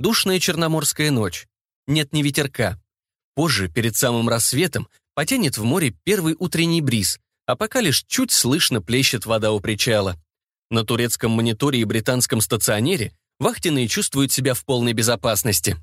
Душная черноморская ночь. Нет ни ветерка. Позже, перед самым рассветом, потянет в море первый утренний бриз, а пока лишь чуть слышно плещет вода у причала. На турецком мониторе и британском стационере вахтенные чувствуют себя в полной безопасности.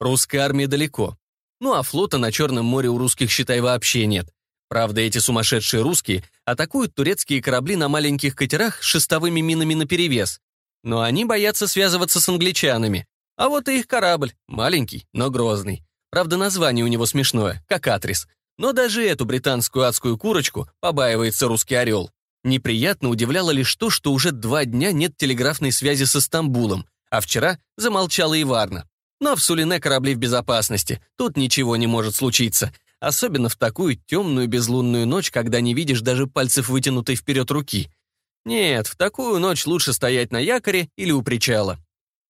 Русская армия далеко. Ну а флота на Черном море у русских, считай, вообще нет. Правда, эти сумасшедшие русские атакуют турецкие корабли на маленьких катерах с шестовыми минами наперевес. Но они боятся связываться с англичанами. А вот и их корабль, маленький, но грозный. Правда, название у него смешное, как адрес. Но даже эту британскую адскую курочку побаивается русский орел. Неприятно удивляло лишь то, что уже два дня нет телеграфной связи со Стамбулом, а вчера замолчала и Варна. Но в Сулине корабли в безопасности, тут ничего не может случиться. Особенно в такую темную безлунную ночь, когда не видишь даже пальцев вытянутой вперед руки. Нет, в такую ночь лучше стоять на якоре или у причала.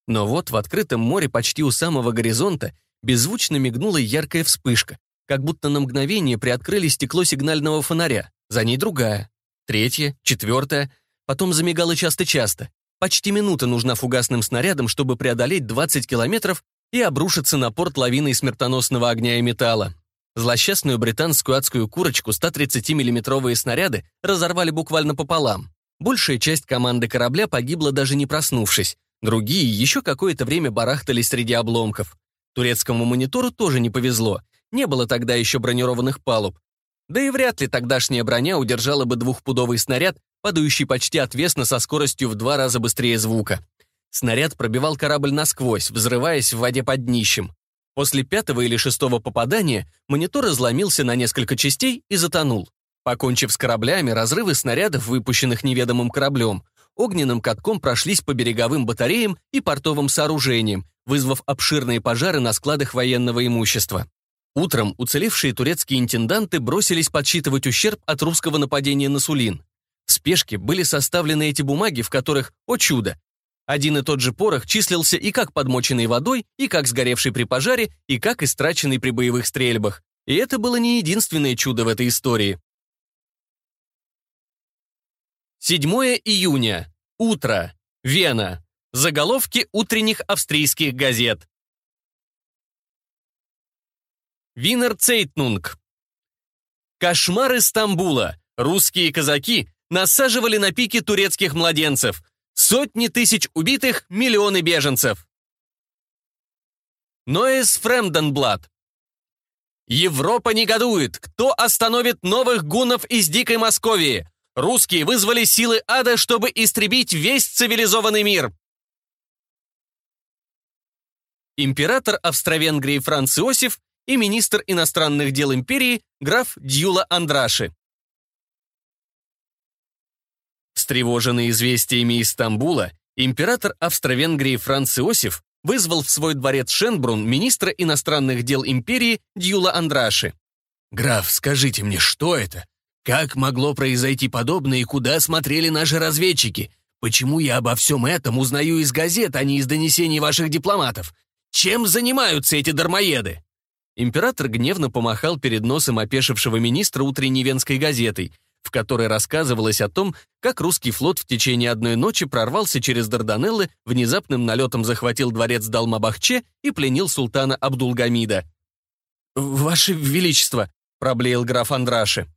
Но вот в открытом море почти у самого горизонта беззвучно мигнула яркая вспышка, как будто на мгновение приоткрыли стекло сигнального фонаря, за ней другая, третья, четвертая, потом замигала часто-часто. Почти минута нужна фугасным снарядам, чтобы преодолеть 20 километров и обрушиться на порт лавиной смертоносного огня и металла. Злосчастную британскую адскую курочку 130 миллиметровые снаряды разорвали буквально пополам. Большая часть команды корабля погибла даже не проснувшись, Другие еще какое-то время барахтались среди обломков. Турецкому монитору тоже не повезло. Не было тогда еще бронированных палуб. Да и вряд ли тогдашняя броня удержала бы двухпудовый снаряд, падающий почти отвесно со скоростью в два раза быстрее звука. Снаряд пробивал корабль насквозь, взрываясь в воде под днищем. После пятого или шестого попадания монитор разломился на несколько частей и затонул. Покончив с кораблями, разрывы снарядов, выпущенных неведомым кораблем, огненным катком прошлись по береговым батареям и портовым сооружениям, вызвав обширные пожары на складах военного имущества. Утром уцелевшие турецкие интенданты бросились подсчитывать ущерб от русского нападения на Сулин. В спешке были составлены эти бумаги, в которых, о чудо, один и тот же порох числился и как подмоченный водой, и как сгоревший при пожаре, и как истраченный при боевых стрельбах. И это было не единственное чудо в этой истории. 7 июня. Утро. Вена. Заголовки утренних австрийских газет. Винер Цейтнунг. Кошмары Стамбула. Русские казаки насаживали на пике турецких младенцев. Сотни тысяч убитых, миллионы беженцев. Ноэс Фремденблад. Европа негодует. Кто остановит новых гунов из Дикой Московии? Русские вызвали силы ада, чтобы истребить весь цивилизованный мир. Император Австро-Венгрии Франц Иосиф и министр иностранных дел империи граф Дьюла Андраши. Встревоженный известиями из Стамбула, император Австро-Венгрии Франц Иосиф вызвал в свой дворец Шенбрун министра иностранных дел империи Дьюла Андраши. «Граф, скажите мне, что это? Как могло произойти подобное и куда смотрели наши разведчики? Почему я обо всем этом узнаю из газет, а не из донесений ваших дипломатов? Чем занимаются эти дармоеды?» Император гневно помахал перед носом опешившего министра утренней венской газетой, в которой рассказывалось о том, как русский флот в течение одной ночи прорвался через Дарданеллы, внезапным налетом захватил дворец Далмабахче и пленил султана Абдулгамида. «Ваше Величество!» — проблеял граф Андраши.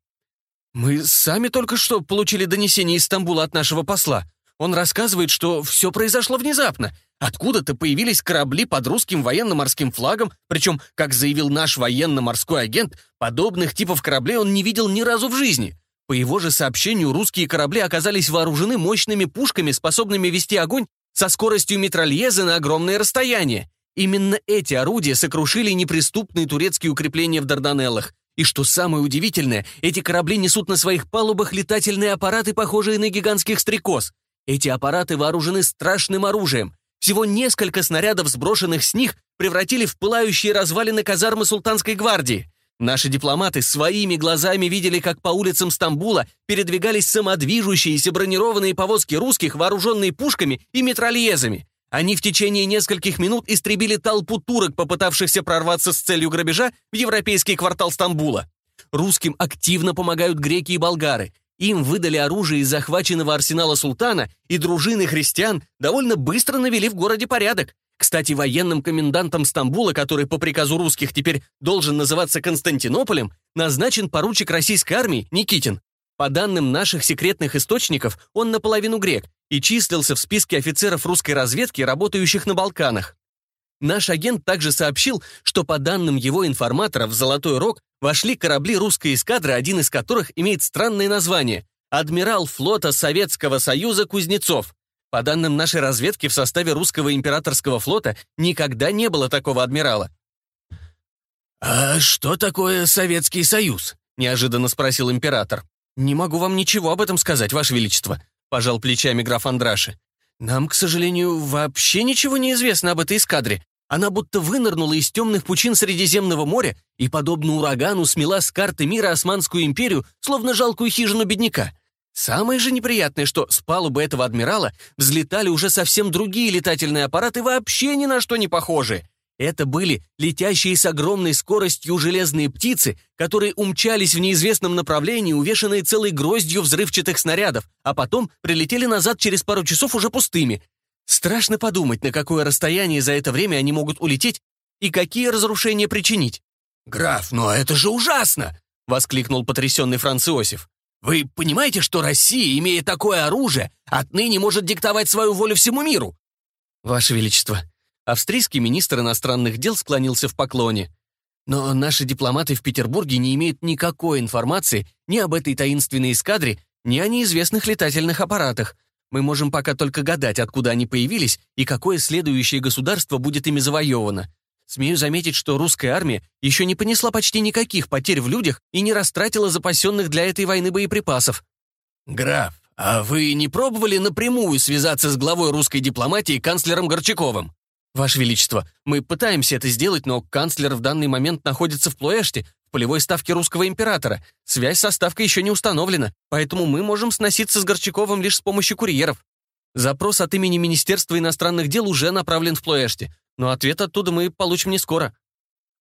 Мы сами только что получили донесение из Стамбула от нашего посла. Он рассказывает, что все произошло внезапно. Откуда-то появились корабли под русским военно-морским флагом, причем, как заявил наш военно-морской агент, подобных типов кораблей он не видел ни разу в жизни. По его же сообщению, русские корабли оказались вооружены мощными пушками, способными вести огонь со скоростью метрольеза на огромное расстояние. Именно эти орудия сокрушили неприступные турецкие укрепления в Дарданеллах. И что самое удивительное, эти корабли несут на своих палубах летательные аппараты, похожие на гигантских стрекоз. Эти аппараты вооружены страшным оружием. Всего несколько снарядов, сброшенных с них, превратили в пылающие развалины казармы Султанской гвардии. Наши дипломаты своими глазами видели, как по улицам Стамбула передвигались самодвижущиеся бронированные повозки русских, вооруженные пушками и метрольезами. Они в течение нескольких минут истребили толпу турок, попытавшихся прорваться с целью грабежа в европейский квартал Стамбула. Русским активно помогают греки и болгары. Им выдали оружие из захваченного арсенала султана, и дружины христиан довольно быстро навели в городе порядок. Кстати, военным комендантом Стамбула, который по приказу русских теперь должен называться Константинополем, назначен поручик российской армии Никитин. По данным наших секретных источников, он наполовину грек и числился в списке офицеров русской разведки, работающих на Балканах. Наш агент также сообщил, что по данным его информатора в «Золотой Рог» вошли корабли русской эскадры, один из которых имеет странное название «Адмирал флота Советского Союза Кузнецов». По данным нашей разведки, в составе русского императорского флота никогда не было такого адмирала. «А что такое Советский Союз?» — неожиданно спросил император. «Не могу вам ничего об этом сказать, Ваше Величество», — пожал плечами граф Андраши. «Нам, к сожалению, вообще ничего не известно об этой эскадре. Она будто вынырнула из темных пучин Средиземного моря и, подобно урагану, смела с карты мира Османскую империю, словно жалкую хижину бедняка. Самое же неприятное, что с палубы этого адмирала взлетали уже совсем другие летательные аппараты, вообще ни на что не похожие. Это были летящие с огромной скоростью железные птицы, которые умчались в неизвестном направлении, увешанные целой гроздью взрывчатых снарядов, а потом прилетели назад через пару часов уже пустыми. Страшно подумать, на какое расстояние за это время они могут улететь и какие разрушения причинить. «Граф, но это же ужасно!» — воскликнул потрясенный Франц «Вы понимаете, что Россия, имея такое оружие, отныне может диктовать свою волю всему миру?» «Ваше Величество, Австрийский министр иностранных дел склонился в поклоне. Но наши дипломаты в Петербурге не имеют никакой информации ни об этой таинственной эскадре, ни о неизвестных летательных аппаратах. Мы можем пока только гадать, откуда они появились и какое следующее государство будет ими завоевано. Смею заметить, что русская армия еще не понесла почти никаких потерь в людях и не растратила запасенных для этой войны боеприпасов. «Граф, а вы не пробовали напрямую связаться с главой русской дипломатии канцлером Горчаковым?» «Ваше Величество, мы пытаемся это сделать, но канцлер в данный момент находится в Плуэште, в полевой ставке русского императора. Связь со ставкой еще не установлена, поэтому мы можем сноситься с Горчаковым лишь с помощью курьеров. Запрос от имени Министерства иностранных дел уже направлен в Плуэште, но ответ оттуда мы получим не скоро».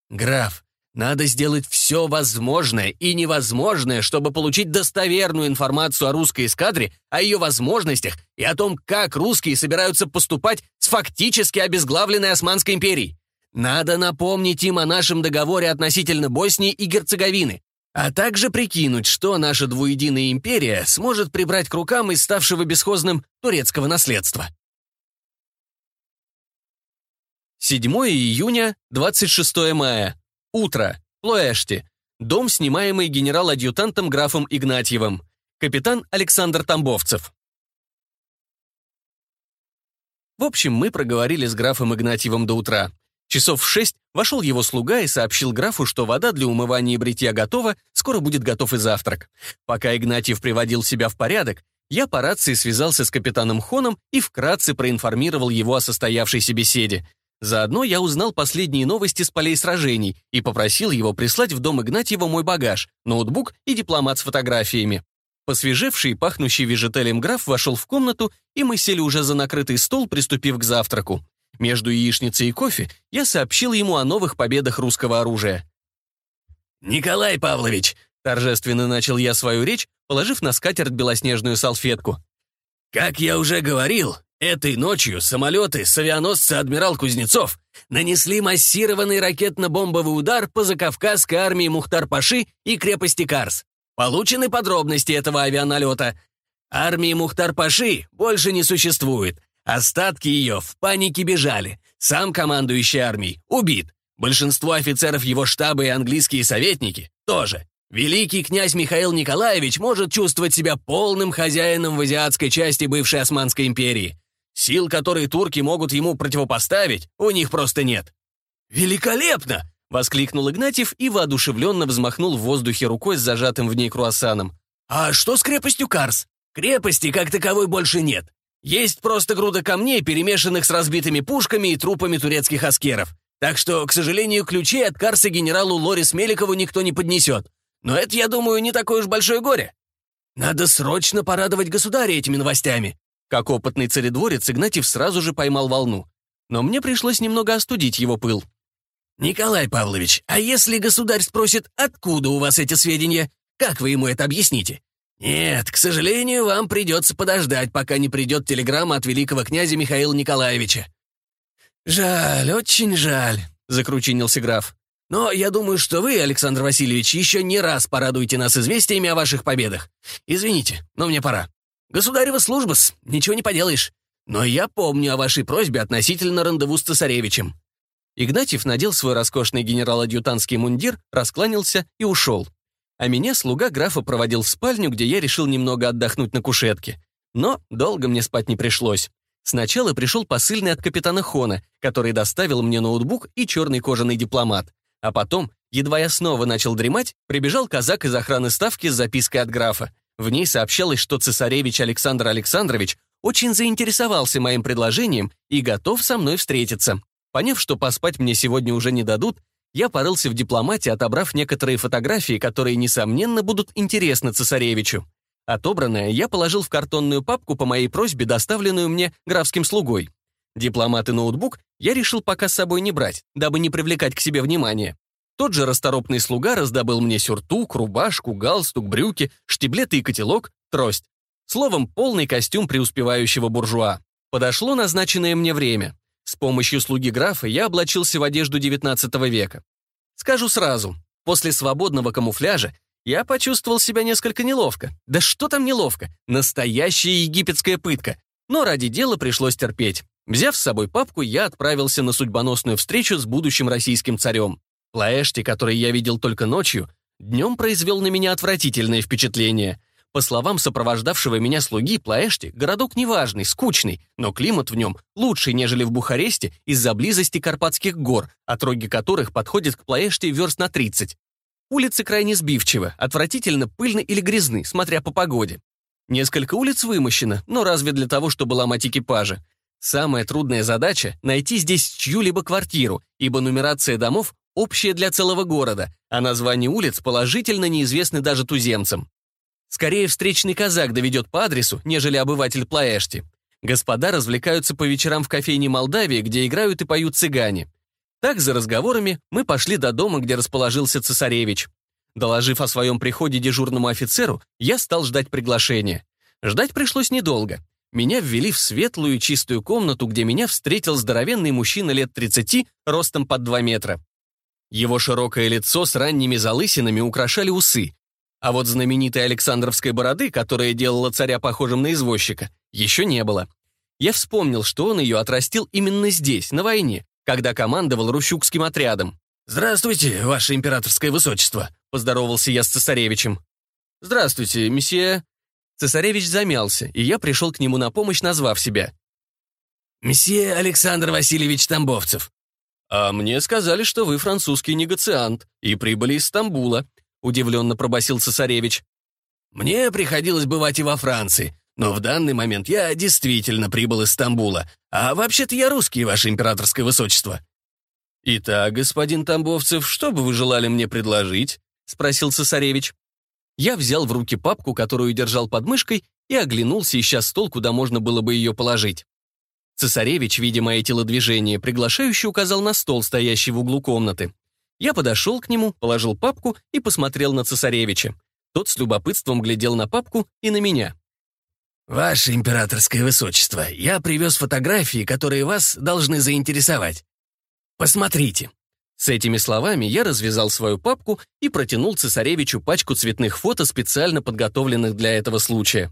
«Граф, надо сделать все возможное и невозможное, чтобы получить достоверную информацию о русской эскадре, о ее возможностях и о том, как русские собираются поступать с фактически обезглавленной Османской империей. Надо напомнить им о нашем договоре относительно Боснии и Герцеговины, а также прикинуть, что наша двуединая империя сможет прибрать к рукам из ставшего бесхозным турецкого наследства. 7 июня, 26 мая, Утро. Плоэшти. Дом, снимаемый генерал-адъютантом графом Игнатьевым. Капитан Александр Тамбовцев. В общем, мы проговорили с графом Игнатьевым до утра. Часов в шесть вошел его слуга и сообщил графу, что вода для умывания и бритья готова, скоро будет готов и завтрак. Пока Игнатьев приводил себя в порядок, я по рации связался с капитаном Хоном и вкратце проинформировал его о состоявшейся беседе. Заодно я узнал последние новости с полей сражений и попросил его прислать в дом Игнатьева мой багаж, ноутбук и дипломат с фотографиями. Посвежевший, и пахнущий вежетелем граф вошел в комнату, и мы сели уже за накрытый стол, приступив к завтраку. Между яичницей и кофе я сообщил ему о новых победах русского оружия. «Николай Павлович!» — торжественно начал я свою речь, положив на скатерть белоснежную салфетку. «Как я уже говорил, Этой ночью самолеты с авианосца «Адмирал Кузнецов» нанесли массированный ракетно-бомбовый удар по закавказской армии Мухтар-Паши и крепости Карс. Получены подробности этого авианалета. Армии Мухтар-Паши больше не существует. Остатки ее в панике бежали. Сам командующий армией убит. Большинство офицеров его штаба и английские советники тоже. Великий князь Михаил Николаевич может чувствовать себя полным хозяином в азиатской части бывшей Османской империи. Сил, которые турки могут ему противопоставить, у них просто нет». «Великолепно!» — воскликнул Игнатьев и воодушевленно взмахнул в воздухе рукой с зажатым в ней круассаном. «А что с крепостью Карс? Крепости как таковой больше нет. Есть просто груда камней, перемешанных с разбитыми пушками и трупами турецких аскеров. Так что, к сожалению, ключей от Карса генералу Лорис Меликову никто не поднесет. Но это, я думаю, не такое уж большое горе. Надо срочно порадовать государя этими новостями. Как опытный царедворец, Игнатьев сразу же поймал волну. Но мне пришлось немного остудить его пыл. «Николай Павлович, а если государь спросит, откуда у вас эти сведения, как вы ему это объясните?» «Нет, к сожалению, вам придется подождать, пока не придет телеграмма от великого князя Михаила Николаевича». «Жаль, очень жаль», — закручинился граф. «Но я думаю, что вы, Александр Васильевич, еще не раз порадуете нас известиями о ваших победах. Извините, но мне пора». Государева служба-с, ничего не поделаешь. Но я помню о вашей просьбе относительно рандеву с цесаревичем». Игнатьев надел свой роскошный генерал-адъютантский мундир, раскланялся и ушел. А меня слуга графа проводил в спальню, где я решил немного отдохнуть на кушетке. Но долго мне спать не пришлось. Сначала пришел посыльный от капитана Хона, который доставил мне ноутбук и черный кожаный дипломат. А потом, едва я снова начал дремать, прибежал казак из охраны ставки с запиской от графа. В ней сообщалось, что цесаревич Александр Александрович очень заинтересовался моим предложением и готов со мной встретиться. Поняв, что поспать мне сегодня уже не дадут, я порылся в дипломате, отобрав некоторые фотографии, которые, несомненно, будут интересны цесаревичу. Отобранное я положил в картонную папку по моей просьбе, доставленную мне графским слугой. Дипломат и ноутбук я решил пока с собой не брать, дабы не привлекать к себе внимания. Тот же расторопный слуга раздобыл мне сюртук, рубашку, галстук, брюки, штиблеты и котелок, трость. Словом, полный костюм преуспевающего буржуа. Подошло назначенное мне время. С помощью слуги графа я облачился в одежду XIX века. Скажу сразу, после свободного камуфляжа я почувствовал себя несколько неловко. Да что там неловко? Настоящая египетская пытка. Но ради дела пришлось терпеть. Взяв с собой папку, я отправился на судьбоносную встречу с будущим российским царем. Лаэшти, который я видел только ночью, днем произвел на меня отвратительное впечатление. По словам сопровождавшего меня слуги Плаэшти, городок неважный, скучный, но климат в нем лучше, нежели в Бухаресте из-за близости Карпатских гор, отроги которых подходят к Плаэшти верст на 30. Улицы крайне сбивчивы, отвратительно пыльны или грязны, смотря по погоде. Несколько улиц вымощено, но разве для того, чтобы ломать экипажи? Самая трудная задача — найти здесь чью-либо квартиру, ибо нумерация домов общее для целого города, а названия улиц положительно неизвестны даже туземцам. Скорее встречный казак доведет по адресу, нежели обыватель Плаэшти. Господа развлекаются по вечерам в кофейне Молдавии, где играют и поют цыгане. Так, за разговорами, мы пошли до дома, где расположился цесаревич. Доложив о своем приходе дежурному офицеру, я стал ждать приглашения. Ждать пришлось недолго. Меня ввели в светлую чистую комнату, где меня встретил здоровенный мужчина лет 30, ростом под 2 метра. Его широкое лицо с ранними залысинами украшали усы, а вот знаменитой Александровской бороды, которая делала царя похожим на извозчика, еще не было. Я вспомнил, что он ее отрастил именно здесь, на войне, когда командовал Рущукским отрядом. «Здравствуйте, ваше императорское высочество», — поздоровался я с цесаревичем. «Здравствуйте, месье». Цесаревич замялся, и я пришел к нему на помощь, назвав себя. «Месье Александр Васильевич Тамбовцев». «А мне сказали, что вы французский негациант и прибыли из Стамбула», удивленно пробасил цесаревич. «Мне приходилось бывать и во Франции, но в данный момент я действительно прибыл из Стамбула, а вообще-то я русский, ваше императорское высочество». «Итак, господин Тамбовцев, что бы вы желали мне предложить?» спросил цесаревич. Я взял в руки папку, которую держал под мышкой, и оглянулся, ища стол, куда можно было бы ее положить. Цесаревич, видимо, мои телодвижения, приглашающе указал на стол, стоящий в углу комнаты. Я подошел к нему, положил папку и посмотрел на цесаревича. Тот с любопытством глядел на папку и на меня. «Ваше императорское высочество, я привез фотографии, которые вас должны заинтересовать. Посмотрите». С этими словами я развязал свою папку и протянул цесаревичу пачку цветных фото, специально подготовленных для этого случая.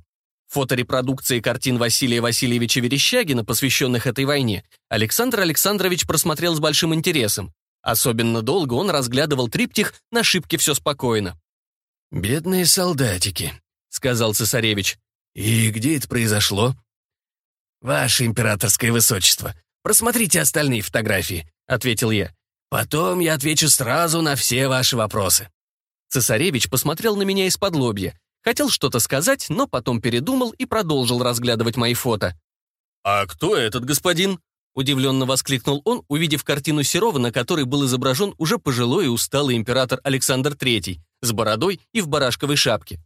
Фоторепродукции картин Василия Васильевича Верещагина, посвященных этой войне, Александр Александрович просмотрел с большим интересом. Особенно долго он разглядывал триптих на шибке «Все спокойно». «Бедные солдатики», — сказал цесаревич. «И где это произошло?» «Ваше императорское высочество, просмотрите остальные фотографии», — ответил я. «Потом я отвечу сразу на все ваши вопросы». Цесаревич посмотрел на меня из-под лобья, Хотел что-то сказать, но потом передумал и продолжил разглядывать мои фото. «А кто этот господин?» Удивленно воскликнул он, увидев картину Серова, на которой был изображен уже пожилой и усталый император Александр III с бородой и в барашковой шапке.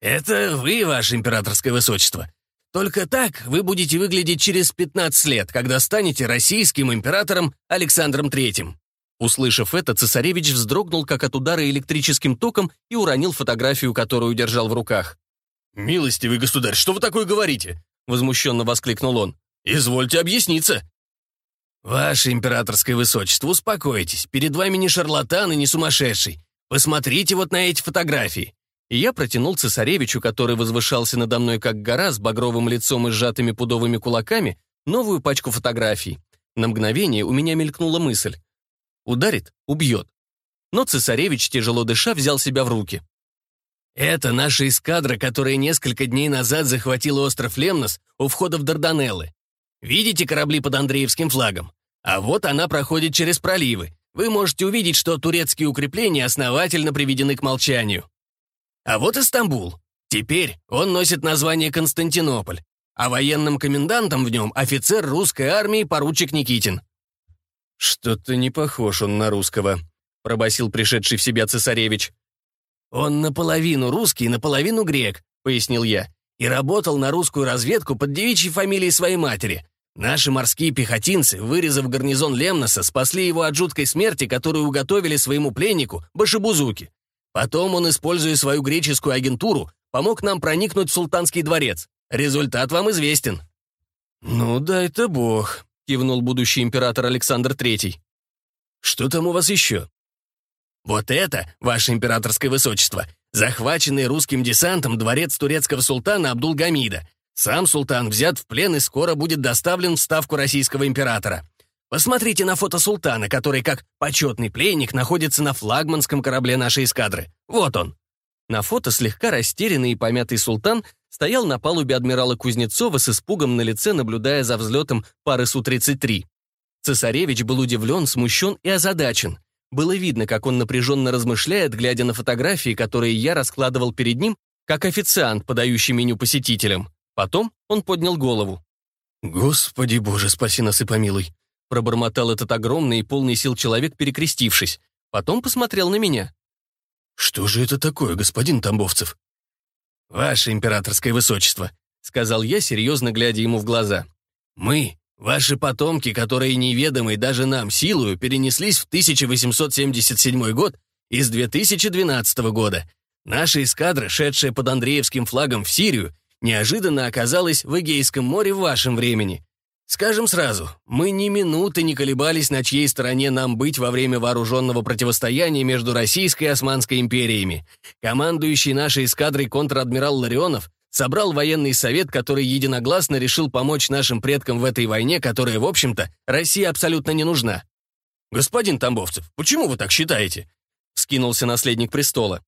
«Это вы, ваше императорское высочество. Только так вы будете выглядеть через 15 лет, когда станете российским императором Александром III». Услышав это, цесаревич вздрогнул, как от удара электрическим током, и уронил фотографию, которую держал в руках. «Милостивый государь, что вы такое говорите?» — возмущенно воскликнул он. «Извольте объясниться». «Ваше императорское высочество, успокойтесь. Перед вами не шарлатан и не сумасшедший. Посмотрите вот на эти фотографии». И я протянул цесаревичу, который возвышался надо мной как гора с багровым лицом и сжатыми пудовыми кулаками, новую пачку фотографий. На мгновение у меня мелькнула мысль. Ударит — убьет. Но цесаревич, тяжело дыша, взял себя в руки. «Это наша эскадра, которая несколько дней назад захватила остров Лемнос у входа в Дарданеллы. Видите корабли под Андреевским флагом? А вот она проходит через проливы. Вы можете увидеть, что турецкие укрепления основательно приведены к молчанию. А вот и Теперь он носит название Константинополь, а военным комендантом в нем офицер русской армии поручик Никитин. «Что-то не похож он на русского», — пробасил пришедший в себя цесаревич. «Он наполовину русский, наполовину грек», — пояснил я, «и работал на русскую разведку под девичьей фамилией своей матери. Наши морские пехотинцы, вырезав гарнизон Лемноса, спасли его от жуткой смерти, которую уготовили своему пленнику Башибузуки. Потом он, используя свою греческую агентуру, помог нам проникнуть в султанский дворец. Результат вам известен». «Ну, дай-то бог», кивнул будущий император Александр III. «Что там у вас еще?» «Вот это, ваше императорское высочество, захваченный русским десантом дворец турецкого султана Абдулгамида. Сам султан взят в плен и скоро будет доставлен в ставку российского императора. Посмотрите на фото султана, который как почетный пленник находится на флагманском корабле нашей эскадры. Вот он». На фото слегка растерянный и помятый султан стоял на палубе адмирала Кузнецова с испугом на лице, наблюдая за взлетом пары Су-33. Цесаревич был удивлен, смущен и озадачен. Было видно, как он напряженно размышляет, глядя на фотографии, которые я раскладывал перед ним, как официант, подающий меню посетителям. Потом он поднял голову. «Господи боже, спаси нас и помилуй!» Пробормотал этот огромный и полный сил человек, перекрестившись. Потом посмотрел на меня. «Что же это такое, господин Тамбовцев?» «Ваше императорское высочество», — сказал я, серьезно глядя ему в глаза. «Мы, ваши потомки, которые неведомы даже нам силою, перенеслись в 1877 год из 2012 года. Наша эскадра, шедшая под Андреевским флагом в Сирию, неожиданно оказалась в Эгейском море в вашем времени. Скажем сразу, мы ни минуты не колебались, на чьей стороне нам быть во время вооруженного противостояния между Российской и Османской империями. Командующий нашей эскадрой контр-адмирал Ларионов собрал военный совет, который единогласно решил помочь нашим предкам в этой войне, которая, в общем-то, России абсолютно не нужна. «Господин Тамбовцев, почему вы так считаете?» — скинулся наследник престола.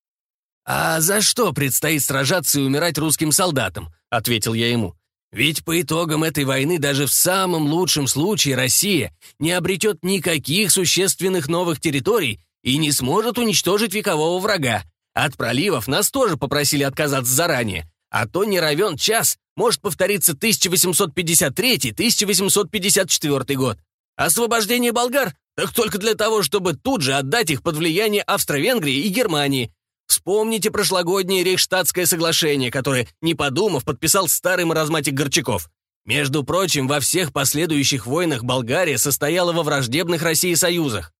«А за что предстоит сражаться и умирать русским солдатам?» — ответил я ему. Ведь по итогам этой войны даже в самом лучшем случае Россия не обретет никаких существенных новых территорий и не сможет уничтожить векового врага. От проливов нас тоже попросили отказаться заранее, а то не равен час, может повториться 1853-1854 год. Освобождение болгар, так только для того, чтобы тут же отдать их под влияние Австро-Венгрии и Германии, Вспомните прошлогоднее Рейхштадтское соглашение, которое, не подумав, подписал старый маразматик Горчаков. Между прочим, во всех последующих войнах Болгария состояла во враждебных России союзах.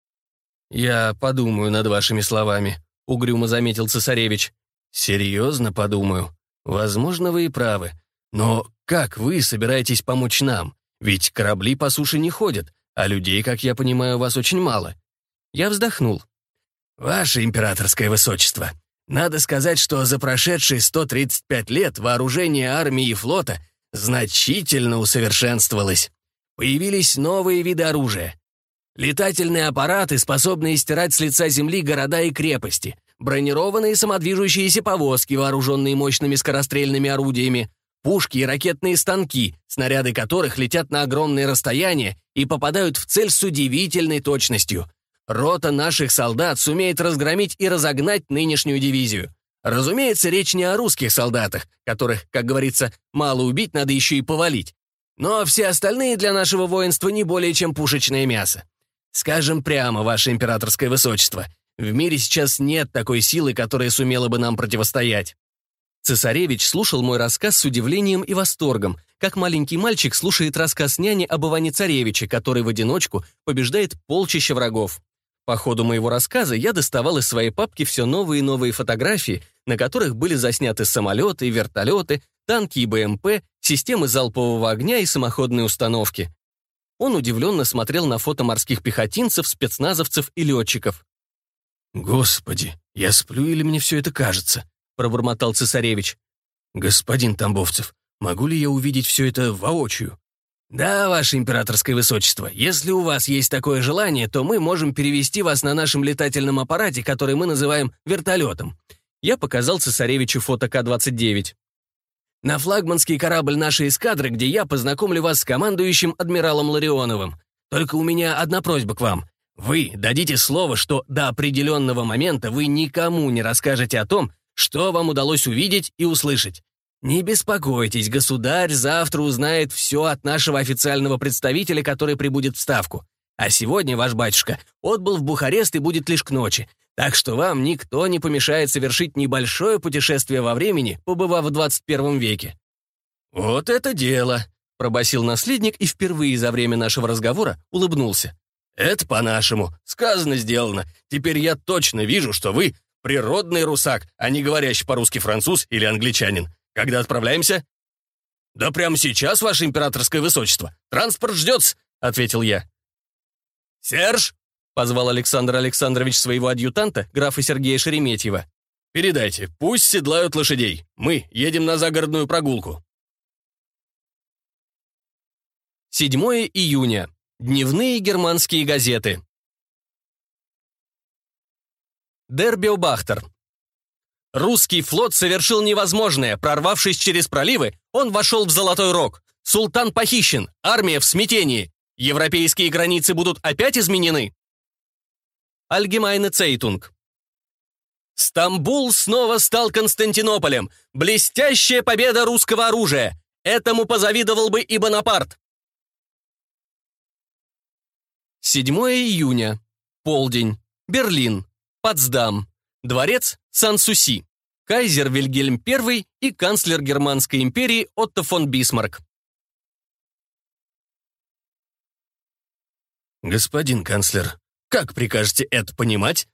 «Я подумаю над вашими словами», — угрюмо заметил цесаревич. «Серьезно подумаю. Возможно, вы и правы. Но как вы собираетесь помочь нам? Ведь корабли по суше не ходят, а людей, как я понимаю, у вас очень мало». Я вздохнул. «Ваше императорское высочество, надо сказать, что за прошедшие 135 лет вооружение армии и флота значительно усовершенствовалось. Появились новые виды оружия. Летательные аппараты, способные стирать с лица земли города и крепости, бронированные самодвижущиеся повозки, вооруженные мощными скорострельными орудиями, пушки и ракетные станки, снаряды которых летят на огромные расстояния и попадают в цель с удивительной точностью — Рота наших солдат сумеет разгромить и разогнать нынешнюю дивизию. Разумеется, речь не о русских солдатах, которых, как говорится, мало убить, надо еще и повалить. Но все остальные для нашего воинства не более чем пушечное мясо. Скажем прямо, ваше императорское высочество, в мире сейчас нет такой силы, которая сумела бы нам противостоять. Цесаревич слушал мой рассказ с удивлением и восторгом, как маленький мальчик слушает рассказ няни об Иване Царевиче, который в одиночку побеждает полчища врагов. По ходу моего рассказа я доставал из своей папки все новые и новые фотографии, на которых были засняты самолеты, вертолеты, танки и БМП, системы залпового огня и самоходные установки. Он удивленно смотрел на фото морских пехотинцев, спецназовцев и летчиков. «Господи, я сплю или мне все это кажется?» — пробормотал цесаревич. «Господин Тамбовцев, могу ли я увидеть все это воочию?» «Да, ваше императорское высочество, если у вас есть такое желание, то мы можем перевести вас на нашем летательном аппарате, который мы называем вертолетом». Я показал цесаревичу фото К-29. «На флагманский корабль нашей эскадры, где я познакомлю вас с командующим адмиралом Ларионовым. Только у меня одна просьба к вам. Вы дадите слово, что до определенного момента вы никому не расскажете о том, что вам удалось увидеть и услышать. «Не беспокойтесь, государь завтра узнает все от нашего официального представителя, который прибудет в Ставку. А сегодня ваш батюшка отбыл в Бухарест и будет лишь к ночи. Так что вам никто не помешает совершить небольшое путешествие во времени, побывав в 21 веке». «Вот это дело!» — пробасил наследник и впервые за время нашего разговора улыбнулся. «Это по-нашему. Сказано, сделано. Теперь я точно вижу, что вы природный русак, а не говорящий по-русски француз или англичанин. Когда отправляемся?» «Да прямо сейчас, ваше императорское высочество. Транспорт ждется», — ответил я. «Серж!» — позвал Александр Александрович своего адъютанта, графа Сергея Шереметьева. «Передайте, пусть седлают лошадей. Мы едем на загородную прогулку». 7 июня. Дневные германские газеты. Дербио Бахтер, Русский флот совершил невозможное. Прорвавшись через проливы, он вошел в Золотой Рог. Султан похищен, армия в смятении. Европейские границы будут опять изменены? Альгемайне Цайтунг Стамбул снова стал Константинополем. Блестящая победа русского оружия. Этому позавидовал бы и Бонапарт. 7 июня. Полдень. Берлин. Потсдам. Дворец Сан-Суси кайзер Вильгельм I и канцлер Германской империи Отто фон Бисмарк. «Господин канцлер, как прикажете это понимать?»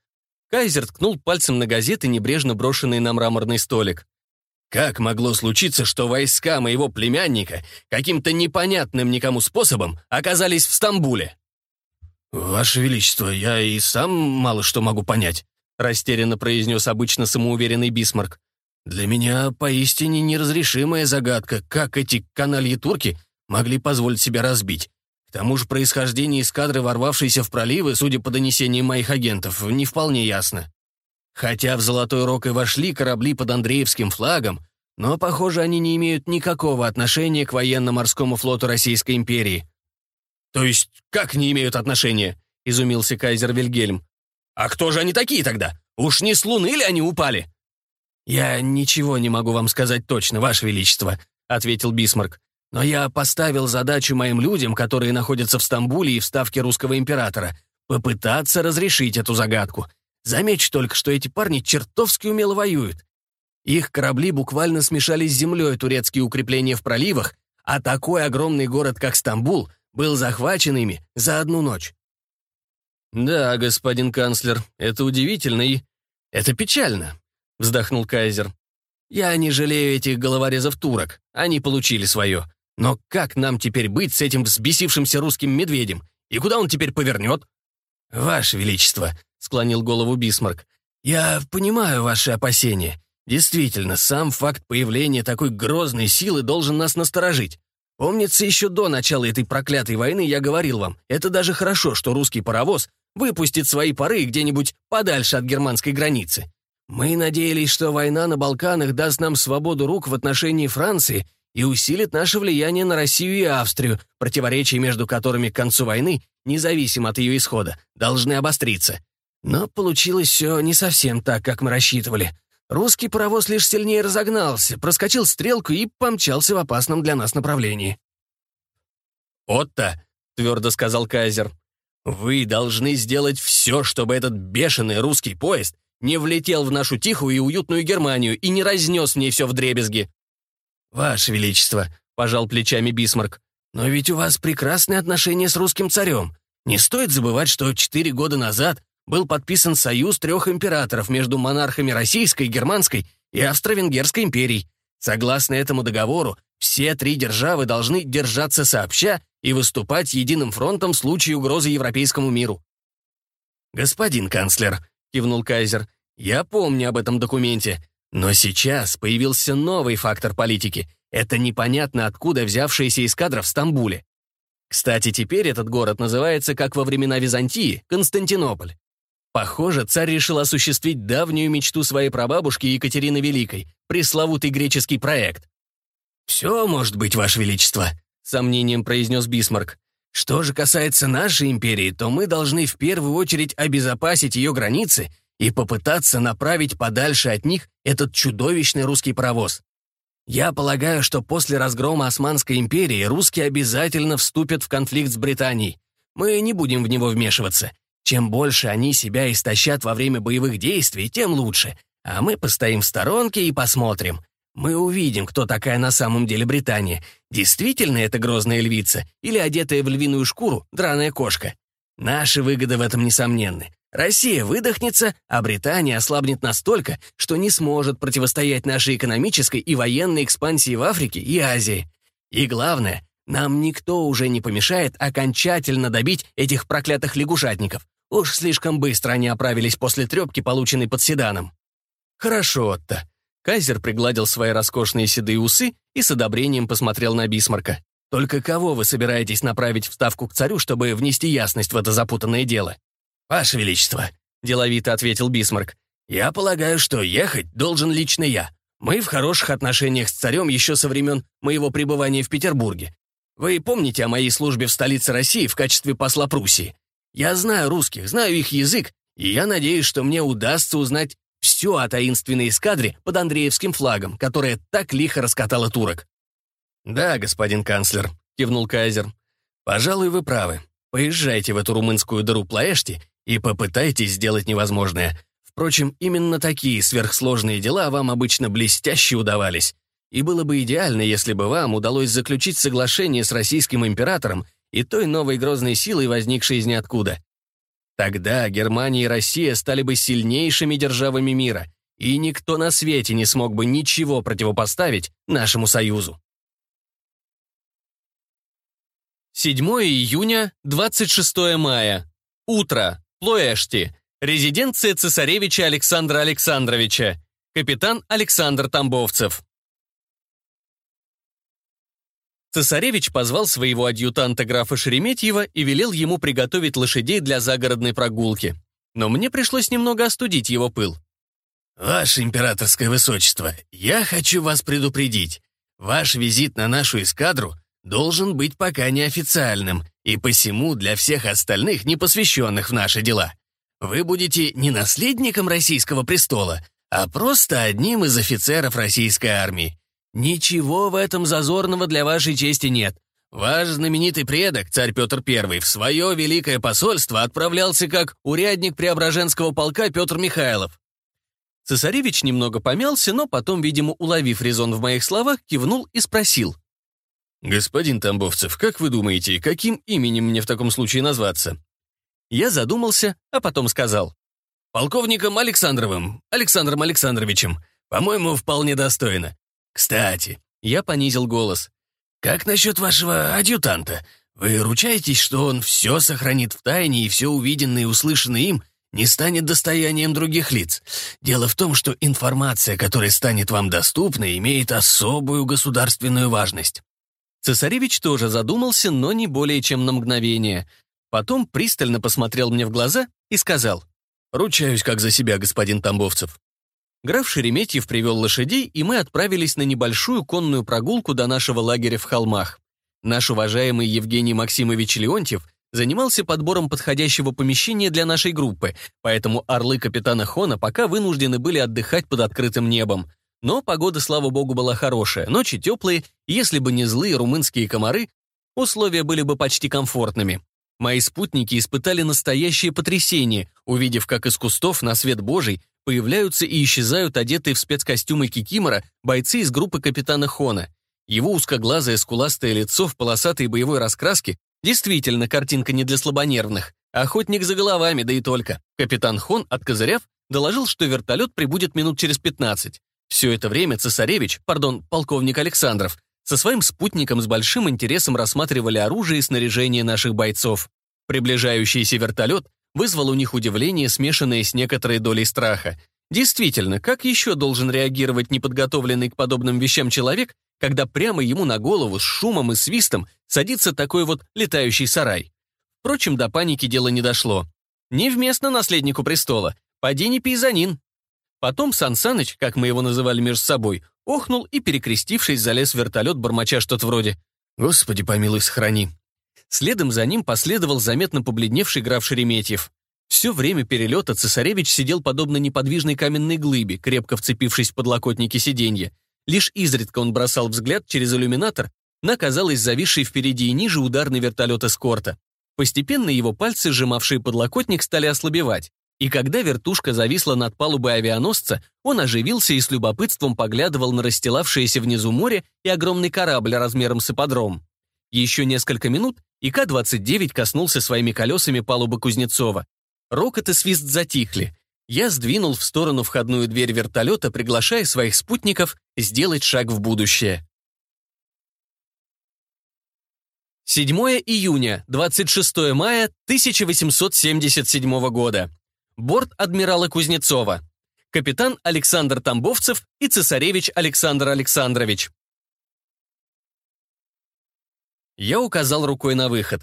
Кайзер ткнул пальцем на газеты, небрежно брошенные на мраморный столик. «Как могло случиться, что войска моего племянника каким-то непонятным никому способом оказались в Стамбуле?» «Ваше Величество, я и сам мало что могу понять. — растерянно произнес обычно самоуверенный Бисмарк. «Для меня поистине неразрешимая загадка, как эти канальи турки могли позволить себя разбить. К тому же происхождение эскадры, ворвавшейся в проливы, судя по донесениям моих агентов, не вполне ясно. Хотя в Золотой Рог и вошли корабли под Андреевским флагом, но, похоже, они не имеют никакого отношения к военно-морскому флоту Российской империи». «То есть как не имеют отношения?» — изумился кайзер Вильгельм. А кто же они такие тогда? Уж не с Луны ли они упали?» «Я ничего не могу вам сказать точно, Ваше Величество», — ответил Бисмарк. «Но я поставил задачу моим людям, которые находятся в Стамбуле и в Ставке Русского Императора, попытаться разрешить эту загадку. Замечу только, что эти парни чертовски умело воюют. Их корабли буквально смешали с землей турецкие укрепления в проливах, а такой огромный город, как Стамбул, был захвачен ими за одну ночь. «Да, господин канцлер, это удивительно и... это печально», — вздохнул Кайзер. «Я не жалею этих головорезов турок, они получили свое. Но как нам теперь быть с этим взбесившимся русским медведем? И куда он теперь повернет?» «Ваше Величество», — склонил голову Бисмарк, — «я понимаю ваши опасения. Действительно, сам факт появления такой грозной силы должен нас насторожить. Помнится, еще до начала этой проклятой войны я говорил вам, это даже хорошо, что русский паровоз выпустит свои пары где-нибудь подальше от германской границы. Мы надеялись, что война на Балканах даст нам свободу рук в отношении Франции и усилит наше влияние на Россию и Австрию, противоречия между которыми к концу войны, независимо от ее исхода, должны обостриться. Но получилось все не совсем так, как мы рассчитывали. Русский паровоз лишь сильнее разогнался, проскочил стрелку и помчался в опасном для нас направлении. «Отто», — твердо сказал Кайзер, вы должны сделать все, чтобы этот бешеный русский поезд не влетел в нашу тихую и уютную Германию и не разнес мне все вдребезги. Ваше Величество, — пожал плечами Бисмарк, но ведь у вас прекрасные отношения с русским царем. Не стоит забывать, что четыре года назад был подписан союз трех императоров между монархами Российской, Германской и Австро-Венгерской империй. Согласно этому договору, все три державы должны держаться сообща и выступать единым фронтом в случае угрозы европейскому миру. «Господин канцлер», — кивнул Кайзер, — «я помню об этом документе. Но сейчас появился новый фактор политики. Это непонятно откуда взявшиеся из кадра в Стамбуле. Кстати, теперь этот город называется, как во времена Византии, Константинополь. Похоже, царь решил осуществить давнюю мечту своей прабабушки Екатерины Великой, пресловутый греческий проект. «Все может быть, Ваше Величество», — сомнением произнес Бисмарк. «Что же касается нашей империи, то мы должны в первую очередь обезопасить ее границы и попытаться направить подальше от них этот чудовищный русский паровоз. Я полагаю, что после разгрома Османской империи русские обязательно вступят в конфликт с Британией. Мы не будем в него вмешиваться. Чем больше они себя истощат во время боевых действий, тем лучше. А мы постоим в сторонке и посмотрим. Мы увидим, кто такая на самом деле Британия. Действительно это грозная львица или одетая в львиную шкуру драная кошка? Наши выгоды в этом несомненны. Россия выдохнется, а Британия ослабнет настолько, что не сможет противостоять нашей экономической и военной экспансии в Африке и Азии. И главное, нам никто уже не помешает окончательно добить этих проклятых лягушатников. Уж слишком быстро они оправились после трепки, полученной под седаном. Хорошо, Отто. Кайзер пригладил свои роскошные седые усы и с одобрением посмотрел на Бисмарка. «Только кого вы собираетесь направить в ставку к царю, чтобы внести ясность в это запутанное дело?» «Ваше Величество», — деловито ответил Бисмарк, «я полагаю, что ехать должен лично я. Мы в хороших отношениях с царем еще со времен моего пребывания в Петербурге. Вы помните о моей службе в столице России в качестве посла Пруссии? Я знаю русских, знаю их язык, и я надеюсь, что мне удастся узнать все о таинственной эскадре под Андреевским флагом, которая так лихо раскатала турок. «Да, господин канцлер», — кивнул Кайзер. «Пожалуй, вы правы. Поезжайте в эту румынскую дыру Плаэшти и попытайтесь сделать невозможное. Впрочем, именно такие сверхсложные дела вам обычно блестяще удавались. И было бы идеально, если бы вам удалось заключить соглашение с российским императором и той новой грозной силой, возникшей из ниоткуда. Тогда Германия и Россия стали бы сильнейшими державами мира, и никто на свете не смог бы ничего противопоставить нашему союзу. 7 июня, 26 мая. Утро. Плоэшти. Резиденция цесаревича Александра Александровича. Капитан Александр Тамбовцев. Цесаревич позвал своего адъютанта графа Шереметьева и велел ему приготовить лошадей для загородной прогулки. Но мне пришлось немного остудить его пыл. «Ваше императорское высочество, я хочу вас предупредить. Ваш визит на нашу эскадру должен быть пока неофициальным и посему для всех остальных, не посвященных в наши дела. Вы будете не наследником российского престола, а просто одним из офицеров российской армии. «Ничего в этом зазорного для вашей чести нет. Ваш знаменитый предок, царь Петр I, в свое великое посольство отправлялся как урядник Преображенского полка Петр Михайлов. Цесаревич немного помялся, но потом, видимо, уловив резон в моих словах, кивнул и спросил. «Господин Тамбовцев, как вы думаете, каким именем мне в таком случае назваться?» Я задумался, а потом сказал. «Полковником Александровым, Александром Александровичем. По-моему, вполне достойно. Кстати, я понизил голос. Как насчет вашего адъютанта? Вы ручаетесь, что он все сохранит в тайне и все увиденное и услышанное им не станет достоянием других лиц. Дело в том, что информация, которая станет вам доступна, имеет особую государственную важность. Цесаревич тоже задумался, но не более чем на мгновение. Потом пристально посмотрел мне в глаза и сказал. «Ручаюсь как за себя, господин Тамбовцев. Граф Шереметьев привел лошадей, и мы отправились на небольшую конную прогулку до нашего лагеря в холмах. Наш уважаемый Евгений Максимович Леонтьев занимался подбором подходящего помещения для нашей группы, поэтому орлы капитана Хона пока вынуждены были отдыхать под открытым небом. Но погода, слава богу, была хорошая, ночи теплые, если бы не злые румынские комары, условия были бы почти комфортными. Мои спутники испытали настоящее потрясение, увидев, как из кустов на свет Божий появляются и исчезают одетые в спецкостюмы Кикимора бойцы из группы капитана Хона. Его узкоглазое скуластое лицо в полосатой боевой раскраске действительно картинка не для слабонервных. Охотник за головами, да и только. Капитан Хон, откозыряв, доложил, что вертолет прибудет минут через 15. Все это время цесаревич, пардон, полковник Александров, со своим спутником с большим интересом рассматривали оружие и снаряжение наших бойцов. Приближающийся вертолет вызвал у них удивление, смешанное с некоторой долей страха. Действительно, как еще должен реагировать неподготовленный к подобным вещам человек, когда прямо ему на голову с шумом и свистом садится такой вот летающий сарай? Впрочем, до паники дело не дошло. Невместно наследнику престола. Поди не пейзанин. Потом Сансаныч, как мы его называли между собой, охнул и, перекрестившись, залез в вертолет, бормоча что-то вроде «Господи, помилуй, сохрани». Следом за ним последовал заметно побледневший граф Шереметьев. Все время перелета цесаревич сидел подобно неподвижной каменной глыбе, крепко вцепившись в подлокотники сиденья. Лишь изредка он бросал взгляд через иллюминатор на, казалось, зависший впереди и ниже ударный вертолет эскорта. Постепенно его пальцы, сжимавшие подлокотник, стали ослабевать. И когда вертушка зависла над палубой авианосца, он оживился и с любопытством поглядывал на расстилавшееся внизу море и огромный корабль размером с ипподром. Еще несколько минут, и К-29 коснулся своими колесами палубы Кузнецова. Рокот и свист затихли. Я сдвинул в сторону входную дверь вертолета, приглашая своих спутников сделать шаг в будущее. 7 июня, 26 мая 1877 года. Борт адмирала Кузнецова. Капитан Александр Тамбовцев и цесаревич Александр Александрович. Я указал рукой на выход.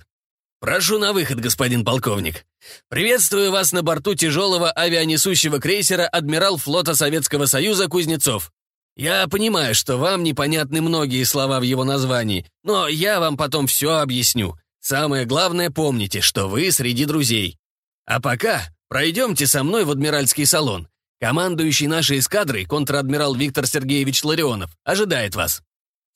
«Прошу на выход, господин полковник. Приветствую вас на борту тяжелого авианесущего крейсера «Адмирал флота Советского Союза Кузнецов». Я понимаю, что вам непонятны многие слова в его названии, но я вам потом все объясню. Самое главное, помните, что вы среди друзей. А пока пройдемте со мной в адмиральский салон. Командующий нашей эскадрой, контр-адмирал Виктор Сергеевич Ларионов, ожидает вас».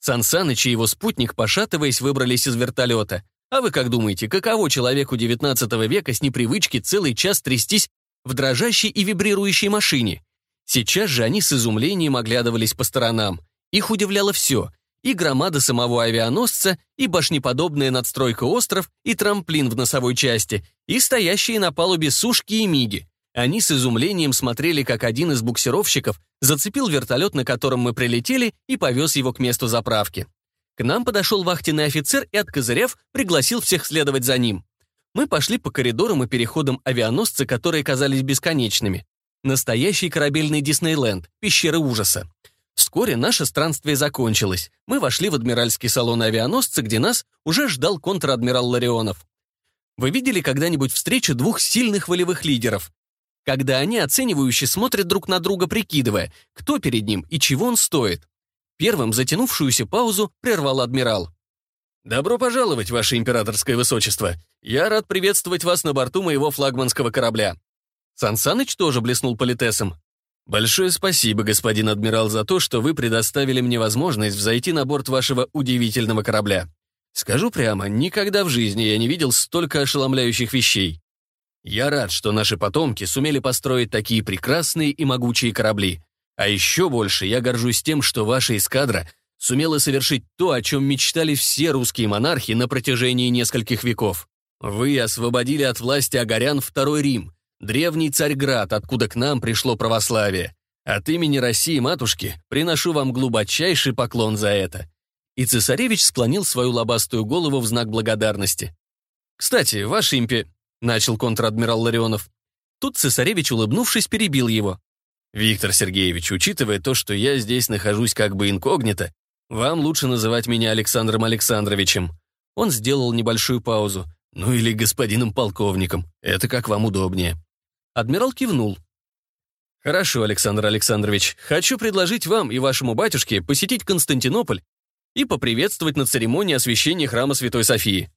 Сансаныч и его спутник, пошатываясь, выбрались из вертолета. А вы как думаете, каково человеку XIX века с непривычки целый час трястись в дрожащей и вибрирующей машине? Сейчас же они с изумлением оглядывались по сторонам. Их удивляло все — и громада самого авианосца, и башнеподобная надстройка остров, и трамплин в носовой части, и стоящие на палубе сушки и миги. Они с изумлением смотрели, как один из буксировщиков зацепил вертолет, на котором мы прилетели, и повез его к месту заправки. К нам подошел вахтенный офицер и, откозыряв, пригласил всех следовать за ним. Мы пошли по коридорам и переходам авианосца, которые казались бесконечными. Настоящий корабельный Диснейленд, пещеры ужаса. Вскоре наше странствие закончилось. Мы вошли в адмиральский салон авианосца, где нас уже ждал контр-адмирал Ларионов. Вы видели когда-нибудь встречу двух сильных волевых лидеров? когда они оценивающе смотрят друг на друга, прикидывая, кто перед ним и чего он стоит. Первым затянувшуюся паузу прервал адмирал. «Добро пожаловать, ваше императорское высочество. Я рад приветствовать вас на борту моего флагманского корабля». Сансаныч тоже блеснул политесом. «Большое спасибо, господин адмирал, за то, что вы предоставили мне возможность взойти на борт вашего удивительного корабля. Скажу прямо, никогда в жизни я не видел столько ошеломляющих вещей. Я рад, что наши потомки сумели построить такие прекрасные и могучие корабли. А еще больше я горжусь тем, что ваша эскадра сумела совершить то, о чем мечтали все русские монархи на протяжении нескольких веков. Вы освободили от власти Агарян Второй Рим, древний Царьград, откуда к нам пришло православие. От имени России матушки приношу вам глубочайший поклон за это». И цесаревич склонил свою лобастую голову в знак благодарности. «Кстати, ваш импе...» — начал контр-адмирал Ларионов. Тут цесаревич, улыбнувшись, перебил его. «Виктор Сергеевич, учитывая то, что я здесь нахожусь как бы инкогнито, вам лучше называть меня Александром Александровичем». Он сделал небольшую паузу. «Ну или господином полковником. Это как вам удобнее». Адмирал кивнул. «Хорошо, Александр Александрович. Хочу предложить вам и вашему батюшке посетить Константинополь и поприветствовать на церемонии освящения храма Святой Софии.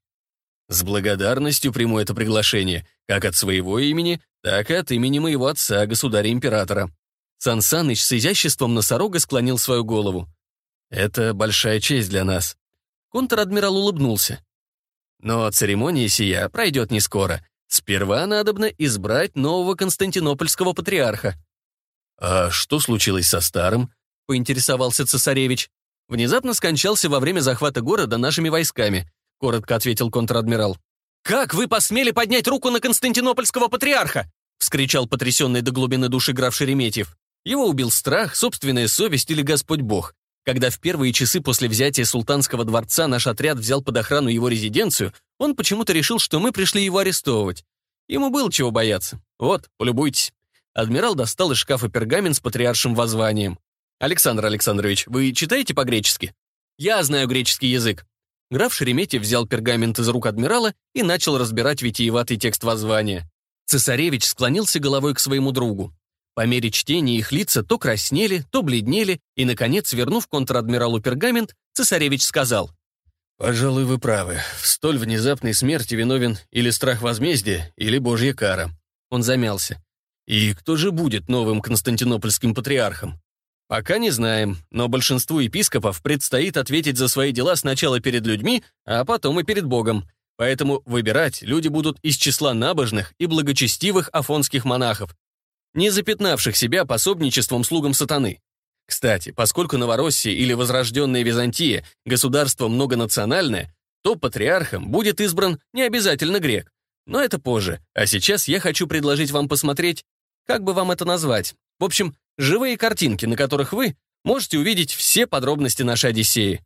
С благодарностью приму это приглашение, как от своего имени, так и от имени моего отца, государя-императора». Сан Саныч с изяществом носорога склонил свою голову. «Это большая честь для нас». Контр-адмирал улыбнулся. «Но церемония сия пройдет не скоро. Сперва надобно избрать нового константинопольского патриарха». «А что случилось со старым?» — поинтересовался цесаревич. «Внезапно скончался во время захвата города нашими войсками. — коротко ответил контр-адмирал. «Как вы посмели поднять руку на константинопольского патриарха?» — вскричал потрясенный до глубины души граф Шереметьев. Его убил страх, собственная совесть или Господь Бог. Когда в первые часы после взятия султанского дворца наш отряд взял под охрану его резиденцию, он почему-то решил, что мы пришли его арестовывать. Ему было чего бояться. Вот, полюбуйтесь. Адмирал достал из шкафа пергамент с патриаршим воззванием. «Александр Александрович, вы читаете по-гречески?» «Я знаю греческий язык», Граф Шереметьев взял пергамент из рук адмирала и начал разбирать витиеватый текст воззвания. Цесаревич склонился головой к своему другу. По мере чтения их лица то краснели, то бледнели, и, наконец, вернув контр-адмиралу пергамент, цесаревич сказал. «Пожалуй, вы правы. В столь внезапной смерти виновен или страх возмездия, или божья кара». Он замялся. «И кто же будет новым константинопольским патриархом? Пока не знаем, но большинству епископов предстоит ответить за свои дела сначала перед людьми, а потом и перед Богом. Поэтому выбирать люди будут из числа набожных и благочестивых афонских монахов, не запятнавших себя пособничеством слугам сатаны. Кстати, поскольку Новороссия или возрожденная Византия – государство многонациональное, то патриархом будет избран не обязательно грек. Но это позже, а сейчас я хочу предложить вам посмотреть, как бы вам это назвать. В общем, Живые картинки, на которых вы можете увидеть все подробности нашей Одиссеи.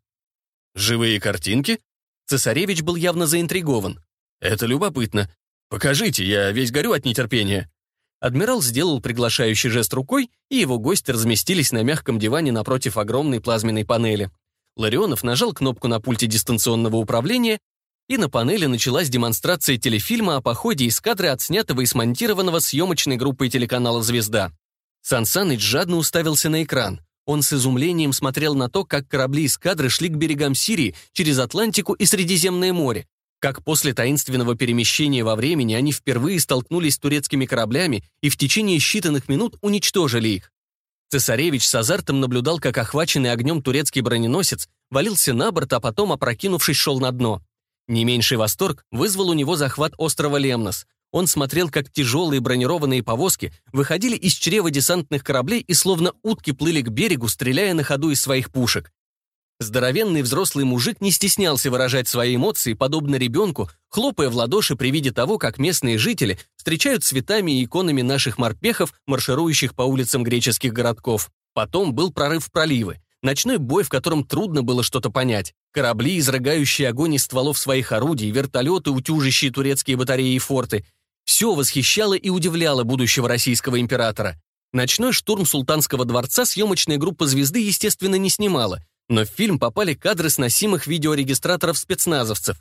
Живые картинки? Цесаревич был явно заинтригован. Это любопытно. Покажите, я весь горю от нетерпения. Адмирал сделал приглашающий жест рукой, и его гости разместились на мягком диване напротив огромной плазменной панели. Ларионов нажал кнопку на пульте дистанционного управления, и на панели началась демонстрация телефильма о походе из кадра, отснятого и смонтированного съемочной группой телеканала «Звезда». Сан жадно уставился на экран. Он с изумлением смотрел на то, как корабли из кадры шли к берегам Сирии через Атлантику и Средиземное море, как после таинственного перемещения во времени они впервые столкнулись с турецкими кораблями и в течение считанных минут уничтожили их. Цесаревич с азартом наблюдал, как охваченный огнем турецкий броненосец валился на борт, а потом, опрокинувшись, шел на дно. Не меньший восторг вызвал у него захват острова Лемнос. Он смотрел, как тяжелые бронированные повозки выходили из чрева десантных кораблей и словно утки плыли к берегу, стреляя на ходу из своих пушек. Здоровенный взрослый мужик не стеснялся выражать свои эмоции, подобно ребенку, хлопая в ладоши при виде того, как местные жители встречают цветами и иконами наших морпехов, марширующих по улицам греческих городков. Потом был прорыв в проливы. Ночной бой, в котором трудно было что-то понять. Корабли, изрыгающие огонь из стволов своих орудий, вертолеты, утюжащие турецкие батареи и форты — все восхищало и удивляло будущего российского императора. Ночной штурм Султанского дворца съемочная группа «Звезды», естественно, не снимала, но в фильм попали кадры сносимых видеорегистраторов спецназовцев.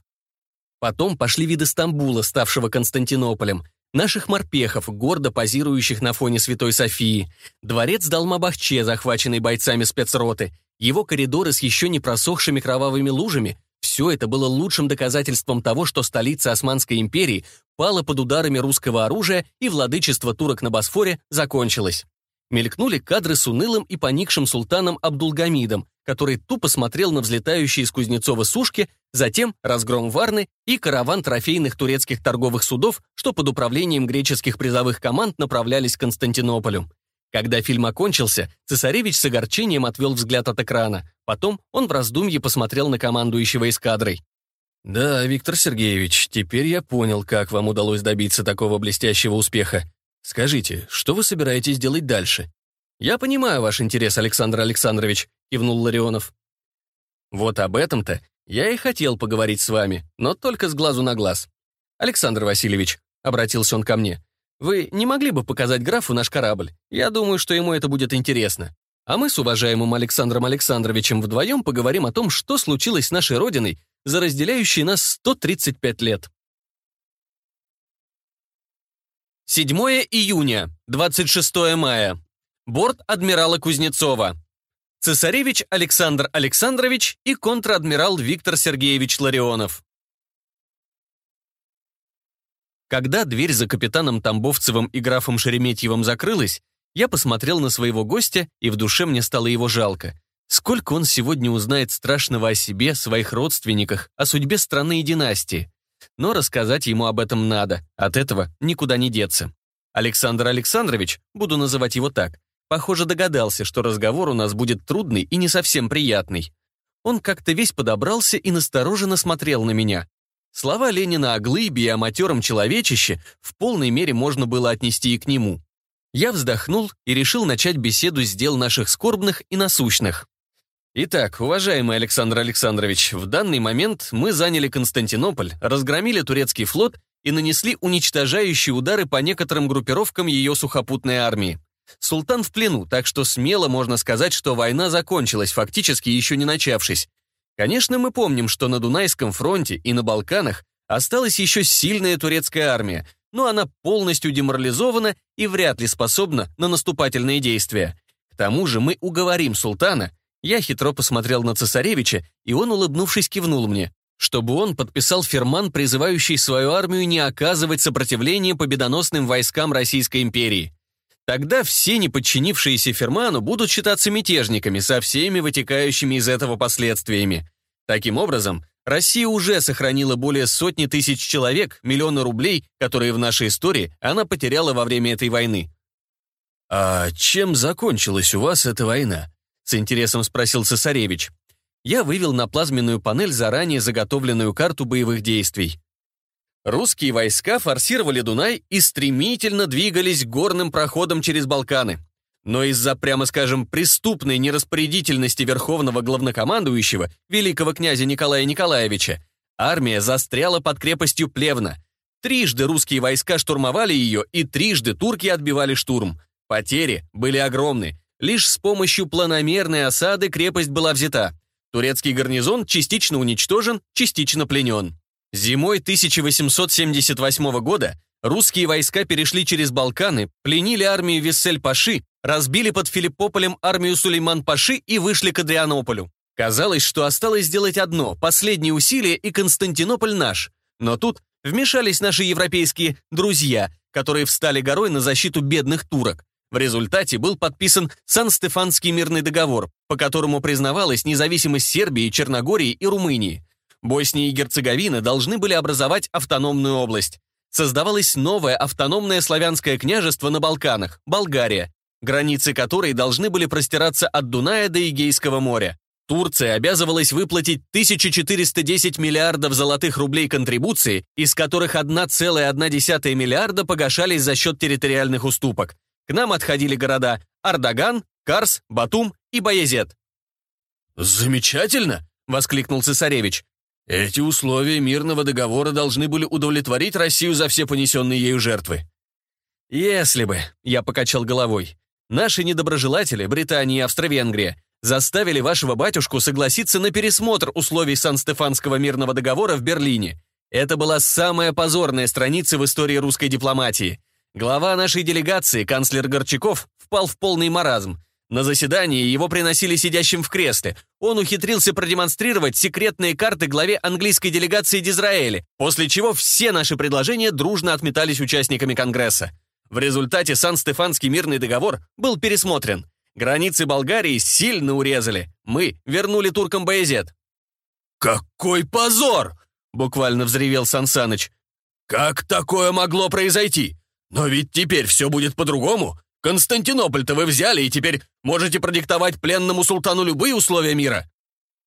Потом пошли виды Стамбула, ставшего Константинополем, наших морпехов, гордо позирующих на фоне Святой Софии, дворец Далмабахче, захваченный бойцами спецроты, его коридоры с еще не просохшими кровавыми лужами, все это было лучшим доказательством того, что столица Османской империи пала под ударами русского оружия и владычество турок на Босфоре закончилось. Мелькнули кадры с унылым и поникшим султаном Абдулгамидом, который тупо смотрел на взлетающие из Кузнецова сушки, затем разгром Варны и караван трофейных турецких торговых судов, что под управлением греческих призовых команд направлялись к Константинополю. Когда фильм окончился, цесаревич с огорчением отвел взгляд от экрана. Потом он в раздумье посмотрел на командующего эскадрой. «Да, Виктор Сергеевич, теперь я понял, как вам удалось добиться такого блестящего успеха. Скажите, что вы собираетесь делать дальше?» «Я понимаю ваш интерес, Александр Александрович», — кивнул Ларионов. «Вот об этом-то я и хотел поговорить с вами, но только с глазу на глаз. Александр Васильевич», — обратился он ко мне, — вы не могли бы показать графу наш корабль? Я думаю, что ему это будет интересно. А мы с уважаемым Александром Александровичем вдвоем поговорим о том, что случилось с нашей Родиной за разделяющие нас 135 лет. 7 июня, 26 мая. Борт адмирала Кузнецова. Цесаревич Александр Александрович и контр-адмирал Виктор Сергеевич Ларионов. Когда дверь за капитаном Тамбовцевым и графом Шереметьевым закрылась, я посмотрел на своего гостя, и в душе мне стало его жалко. Сколько он сегодня узнает страшного о себе, своих родственниках, о судьбе страны и династии. Но рассказать ему об этом надо, от этого никуда не деться. Александр Александрович, буду называть его так, похоже, догадался, что разговор у нас будет трудный и не совсем приятный. Он как-то весь подобрался и настороженно смотрел на меня, Слова Ленина о глыбе и о матером человечище в полной мере можно было отнести и к нему. Я вздохнул и решил начать беседу с дел наших скорбных и насущных. Итак, уважаемый Александр Александрович, в данный момент мы заняли Константинополь, разгромили турецкий флот и нанесли уничтожающие удары по некоторым группировкам ее сухопутной армии. Султан в плену, так что смело можно сказать, что война закончилась, фактически еще не начавшись, Конечно, мы помним, что на Дунайском фронте и на Балканах осталась еще сильная турецкая армия, но она полностью деморализована и вряд ли способна на наступательные действия. К тому же мы уговорим султана, я хитро посмотрел на цесаревича, и он, улыбнувшись, кивнул мне, чтобы он подписал ферман, призывающий свою армию не оказывать сопротивления победоносным войскам Российской империи. Тогда все неподчинившиеся Ферману будут считаться мятежниками со всеми вытекающими из этого последствиями. Таким образом, Россия уже сохранила более сотни тысяч человек, миллиона рублей, которые в нашей истории она потеряла во время этой войны. «А чем закончилась у вас эта война?» — с интересом спросил цесаревич. Я вывел на плазменную панель заранее заготовленную карту боевых действий. Русские войска форсировали Дунай и стремительно двигались горным проходом через Балканы. Но из-за, прямо скажем, преступной нераспорядительности верховного главнокомандующего, великого князя Николая Николаевича, армия застряла под крепостью Плевна. Трижды русские войска штурмовали ее, и трижды турки отбивали штурм. Потери были огромны. Лишь с помощью планомерной осады крепость была взята. Турецкий гарнизон частично уничтожен, частично пленен. Зимой 1878 года русские войска перешли через Балканы, пленили армию Виссель-Паши, разбили под Филиппополем армию Сулейман-Паши и вышли к Адрианополю. Казалось, что осталось сделать одно, последнее усилие, и Константинополь наш. Но тут вмешались наши европейские «друзья», которые встали горой на защиту бедных турок. В результате был подписан Сан-Стефанский мирный договор, по которому признавалась независимость Сербии, Черногории и Румынии. Босния и Герцеговина должны были образовать автономную область. Создавалось новое автономное славянское княжество на Балканах – Болгария, границы которой должны были простираться от Дуная до Эгейского моря. Турция обязывалась выплатить 1410 миллиардов золотых рублей контрибуции, из которых 1,1 миллиарда погашались за счет территориальных уступок. К нам отходили города Ардаган, Карс, Батум и Баязет. «Замечательно!» — воскликнул цесаревич. Эти условия мирного договора должны были удовлетворить Россию за все понесенные ею жертвы. «Если бы», — я покачал головой, — «наши недоброжелатели, Британия и Австро-Венгрия, заставили вашего батюшку согласиться на пересмотр условий Сан-Стефанского мирного договора в Берлине. Это была самая позорная страница в истории русской дипломатии. Глава нашей делегации, канцлер Горчаков, впал в полный маразм. На заседании его приносили сидящим в кресле. Он ухитрился продемонстрировать секретные карты главе английской делегации Дизраэли, после чего все наши предложения дружно отметались участниками Конгресса. В результате Сан-Стефанский мирный договор был пересмотрен. Границы Болгарии сильно урезали. Мы вернули туркам Баязет. «Какой позор!» — буквально взревел Сансаныч. «Как такое могло произойти? Но ведь теперь все будет по-другому. Константинополь-то вы взяли и теперь можете продиктовать пленному султану любые условия мира».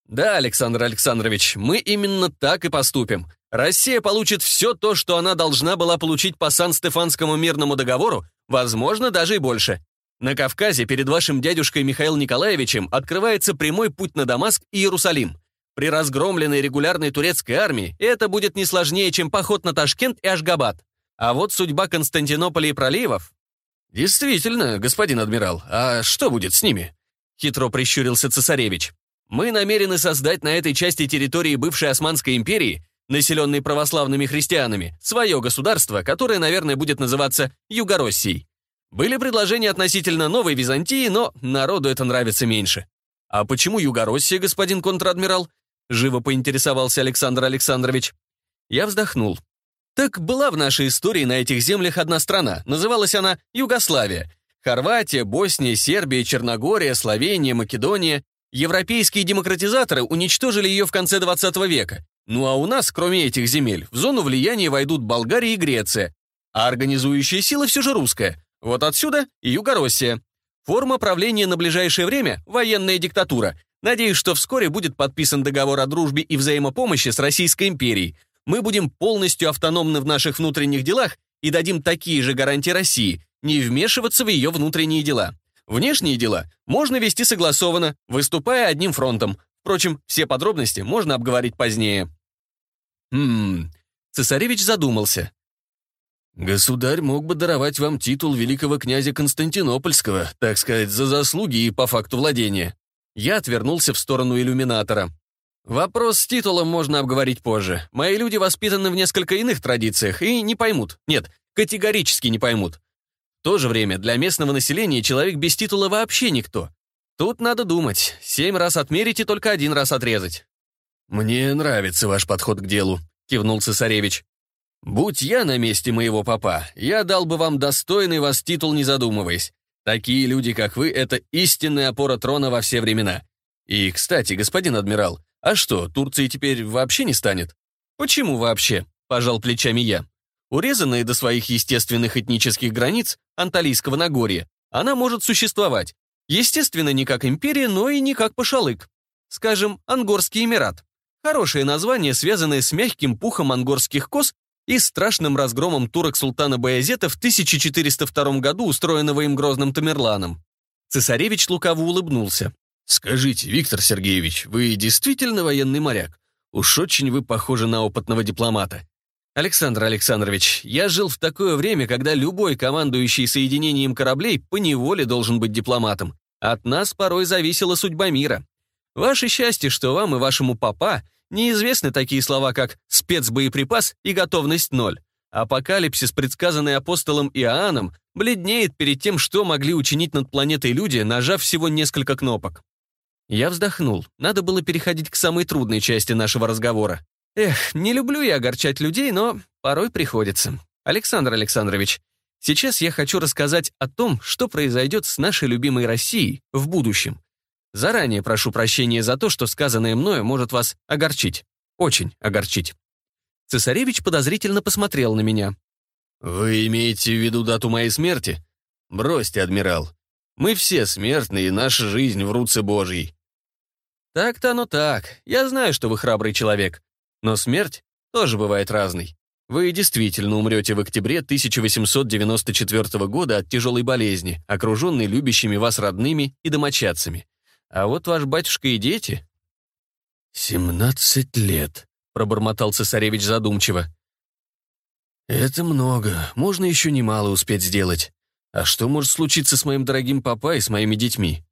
«Да, Александр Александрович, мы именно так и поступим. Россия получит все то, что она должна была получить по Сан-Стефанскому мирному договору, возможно, даже и больше. На Кавказе перед вашим дядюшкой Михаил Николаевичем открывается прямой путь на Дамаск и Иерусалим. При разгромленной регулярной турецкой армии это будет не сложнее, чем поход на Ташкент и Ашгабад. А вот судьба Константинополя и проливов «Действительно, господин адмирал, а что будет с ними?» Хитро прищурился цесаревич. «Мы намерены создать на этой части территории бывшей Османской империи, населенной православными христианами, свое государство, которое, наверное, будет называться Югороссией. Были предложения относительно новой Византии, но народу это нравится меньше». «А почему Югороссия, господин контр-адмирал?» живо поинтересовался Александр Александрович. Я вздохнул. Так была в нашей истории на этих землях одна страна, называлась она Югославия. Хорватия, Босния, Сербия, Черногория, Словения, Македония. Европейские демократизаторы уничтожили ее в конце 20 века. Ну а у нас, кроме этих земель, в зону влияния войдут Болгария и Греция. А организующая сила все же русская. Вот отсюда и Югороссия. Форма правления на ближайшее время – военная диктатура. Надеюсь, что вскоре будет подписан договор о дружбе и взаимопомощи с Российской империей мы будем полностью автономны в наших внутренних делах и дадим такие же гарантии России не вмешиваться в ее внутренние дела. Внешние дела можно вести согласованно, выступая одним фронтом. Впрочем, все подробности можно обговорить позднее. Хм, цесаревич задумался. «Государь мог бы даровать вам титул великого князя Константинопольского, так сказать, за заслуги и по факту владения». Я отвернулся в сторону иллюминатора. Вопрос с титулом можно обговорить позже. Мои люди воспитаны в несколько иных традициях и не поймут. Нет, категорически не поймут. В то же время для местного населения человек без титула вообще никто. Тут надо думать. Семь раз отмерить и только один раз отрезать. «Мне нравится ваш подход к делу», — кивнул цесаревич. «Будь я на месте моего папа, я дал бы вам достойный вас титул, не задумываясь. Такие люди, как вы, — это истинная опора трона во все времена. И, кстати, господин адмирал, а что, Турции теперь вообще не станет? Почему вообще? Пожал плечами я. Урезанная до своих естественных этнических границ Анталийского Нагорья, она может существовать. Естественно, не как империя, но и не как пошалык. Скажем, Ангорский Эмират. Хорошее название, связанное с мягким пухом ангорских коз и страшным разгромом турок султана Баязета в 1402 году, устроенного им грозным Тамерланом. Цесаревич лукаво улыбнулся. «Скажите, Виктор Сергеевич, вы действительно военный моряк? Уж очень вы похожи на опытного дипломата». «Александр Александрович, я жил в такое время, когда любой командующий соединением кораблей поневоле должен быть дипломатом. От нас порой зависела судьба мира. Ваше счастье, что вам и вашему папа неизвестны такие слова, как «спецбоеприпас» и «готовность ноль». Апокалипсис, предсказанный апостолом Иоанном, бледнеет перед тем, что могли учинить над планетой люди, нажав всего несколько кнопок. Я вздохнул. Надо было переходить к самой трудной части нашего разговора. Эх, не люблю я огорчать людей, но порой приходится. Александр Александрович, сейчас я хочу рассказать о том, что произойдет с нашей любимой Россией в будущем. Заранее прошу прощения за то, что сказанное мною может вас огорчить. Очень огорчить. Цесаревич подозрительно посмотрел на меня. «Вы имеете в виду дату моей смерти? Бросьте, адмирал. Мы все смертные, и наша жизнь в руце Божьей. Так-то оно так. Я знаю, что вы храбрый человек. Но смерть тоже бывает разной. Вы действительно умрете в октябре 1894 года от тяжелой болезни, окруженной любящими вас родными и домочадцами. А вот ваш батюшка и дети... «Семнадцать лет», — пробормотал цесаревич задумчиво. «Это много. Можно еще немало успеть сделать. А что может случиться с моим дорогим папа и с моими детьми?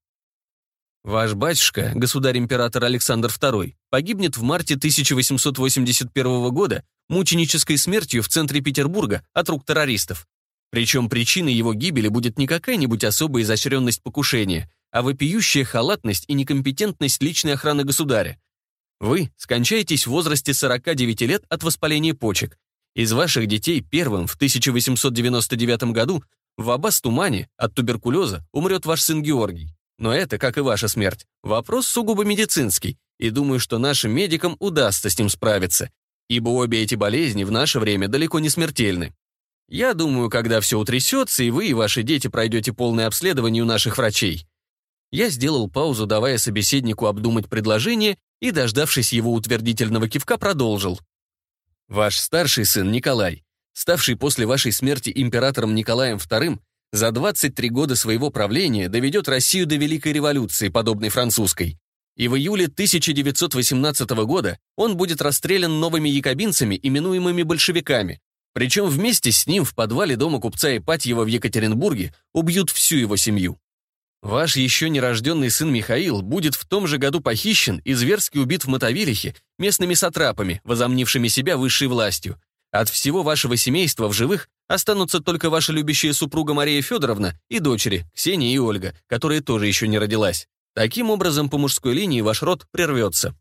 Ваш батюшка, государь-император Александр II, погибнет в марте 1881 года мученической смертью в центре Петербурга от рук террористов. Причем причиной его гибели будет не какая-нибудь особая изощренность покушения, а вопиющая халатность и некомпетентность личной охраны государя. Вы скончаетесь в возрасте 49 лет от воспаления почек. Из ваших детей первым в 1899 году в Абас-Тумане от туберкулеза умрет ваш сын Георгий. Но это, как и ваша смерть, вопрос сугубо медицинский, и думаю, что нашим медикам удастся с ним справиться, ибо обе эти болезни в наше время далеко не смертельны. Я думаю, когда все утрясется, и вы, и ваши дети пройдете полное обследование у наших врачей». Я сделал паузу, давая собеседнику обдумать предложение, и, дождавшись его утвердительного кивка, продолжил. «Ваш старший сын Николай, ставший после вашей смерти императором Николаем II, за 23 года своего правления доведет Россию до Великой революции, подобной французской. И в июле 1918 года он будет расстрелян новыми якобинцами, именуемыми большевиками. Причем вместе с ним в подвале дома купца Ипатьева в Екатеринбурге убьют всю его семью. Ваш еще нерожденный сын Михаил будет в том же году похищен и зверски убит в Мотовилихе местными сатрапами, возомнившими себя высшей властью, а от всего вашего семейства в живых останутся только ваша любящая супруга Мария Федоровна и дочери, Ксения и Ольга, которая тоже еще не родилась. Таким образом, по мужской линии ваш род прервется.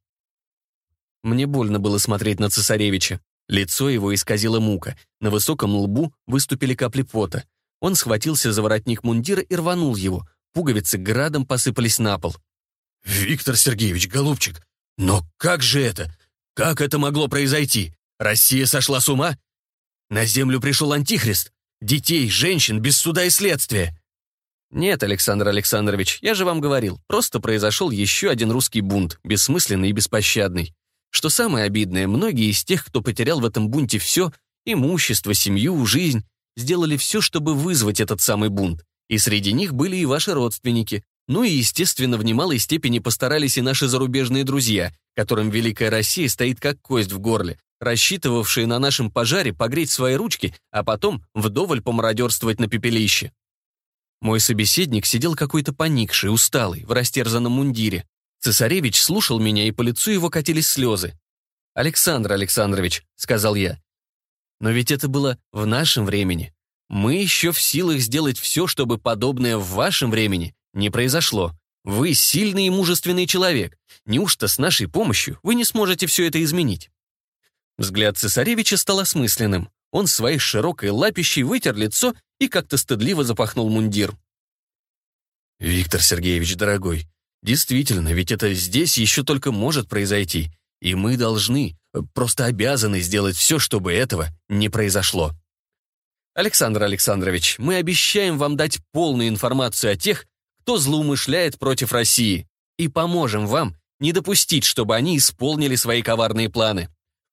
Мне больно было смотреть на цесаревича. Лицо его исказило мука. На высоком лбу выступили капли пота. Он схватился за воротник мундира и рванул его. Пуговицы градом посыпались на пол. «Виктор Сергеевич, голубчик, но как же это? Как это могло произойти? Россия сошла с ума? На землю пришел антихрист? Детей, женщин, без суда и следствия? Нет, Александр Александрович, я же вам говорил, просто произошел еще один русский бунт, бессмысленный и беспощадный. Что самое обидное, многие из тех, кто потерял в этом бунте все, имущество, семью, жизнь, сделали все, чтобы вызвать этот самый бунт. И среди них были и ваши родственники. Ну и, естественно, в немалой степени постарались и наши зарубежные друзья, которым Великая Россия стоит как кость в горле, рассчитывавшие на нашем пожаре погреть свои ручки, а потом вдоволь помародерствовать на пепелище. Мой собеседник сидел какой-то поникший, усталый, в растерзанном мундире. Цесаревич слушал меня, и по лицу его катились слезы. «Александр Александрович», — сказал я, — «но ведь это было в нашем времени. Мы еще в силах сделать все, чтобы подобное в вашем времени не произошло». Вы сильный и мужественный человек. Неужто с нашей помощью вы не сможете все это изменить? Взгляд цесаревича стал осмысленным. Он своей широкой лапищей вытер лицо и как-то стыдливо запахнул мундир. «Виктор Сергеевич, дорогой, действительно, ведь это здесь еще только может произойти, и мы должны, просто обязаны сделать все, чтобы этого не произошло». «Александр Александрович, мы обещаем вам дать полную информацию о тех, кто злоумышляет против России, и поможем вам не допустить, чтобы они исполнили свои коварные планы.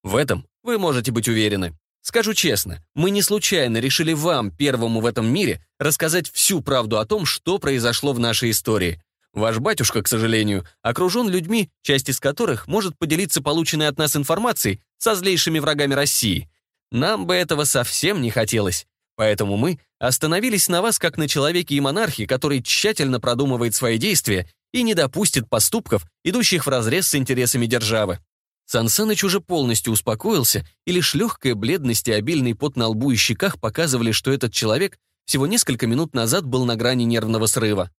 В этом вы можете быть уверены. Скажу честно, мы не случайно решили вам, первому в этом мире, рассказать всю правду о том, что произошло в нашей истории. Ваш батюшка, к сожалению, окружен людьми, часть из которых может поделиться полученной от нас информацией со злейшими врагами России. Нам бы этого совсем не хотелось. Поэтому мы остановились на вас как на человеке и монархе, который тщательно продумывает свои действия и не допустит поступков, идущих вразрез с интересами державы. Сансаныч уже полностью успокоился, и лишь легкая бледность и обильный пот на лбу и щеках показывали, что этот человек всего несколько минут назад был на грани нервного срыва.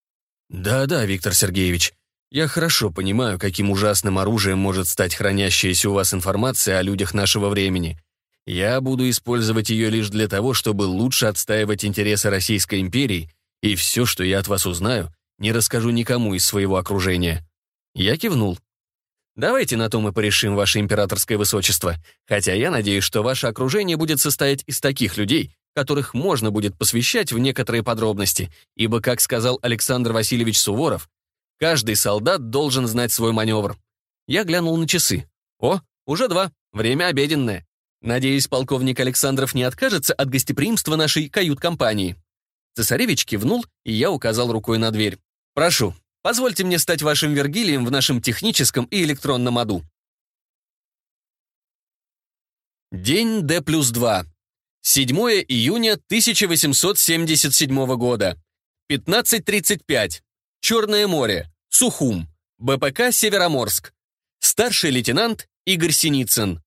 «Да-да, Виктор Сергеевич, я хорошо понимаю, каким ужасным оружием может стать хранящаяся у вас информация о людях нашего времени. Я буду использовать ее лишь для того, чтобы лучше отстаивать интересы Российской империи, и все, что я от вас узнаю, не расскажу никому из своего окружения». Я кивнул. Давайте на то мы порешим, ваше императорское высочество. Хотя я надеюсь, что ваше окружение будет состоять из таких людей, которых можно будет посвящать в некоторые подробности, ибо, как сказал Александр Васильевич Суворов, каждый солдат должен знать свой маневр. Я глянул на часы. О, уже два. Время обеденное. Надеюсь, полковник Александров не откажется от гостеприимства нашей кают-компании. Цесаревич кивнул, и я указал рукой на дверь. «Прошу». Позвольте мне стать вашим Вергилием в нашем техническом и электронном аду. День Д плюс 2. 7 июня 1877 года. 15.35. Черное море. Сухум. БПК «Североморск». Старший лейтенант Игорь Синицын.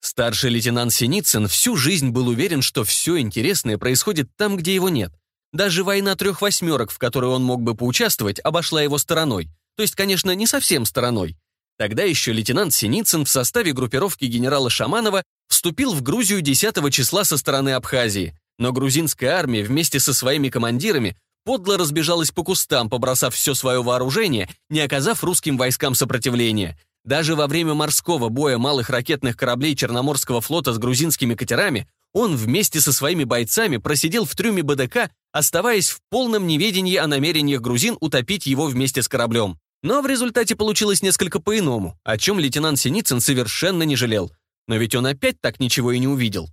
Старший лейтенант Синицын всю жизнь был уверен, что все интересное происходит там, где его нет – даже война трех восьмерок, в которой он мог бы поучаствовать, обошла его стороной. То есть, конечно, не совсем стороной. Тогда еще лейтенант Синицын в составе группировки генерала Шаманова вступил в Грузию 10 числа со стороны Абхазии, но грузинская армия вместе со своими командирами подло разбежалась по кустам, побросав все свое вооружение, не оказав русским войскам сопротивления. Даже во время морского боя малых ракетных кораблей Черноморского флота с грузинскими катерами он вместе со своими бойцами просидел в трюме БДК, оставаясь в полном неведении о намерениях грузин утопить его вместе с кораблем. Но в результате получилось несколько по-иному, о чем лейтенант Синицын совершенно не жалел. Но ведь он опять так ничего и не увидел.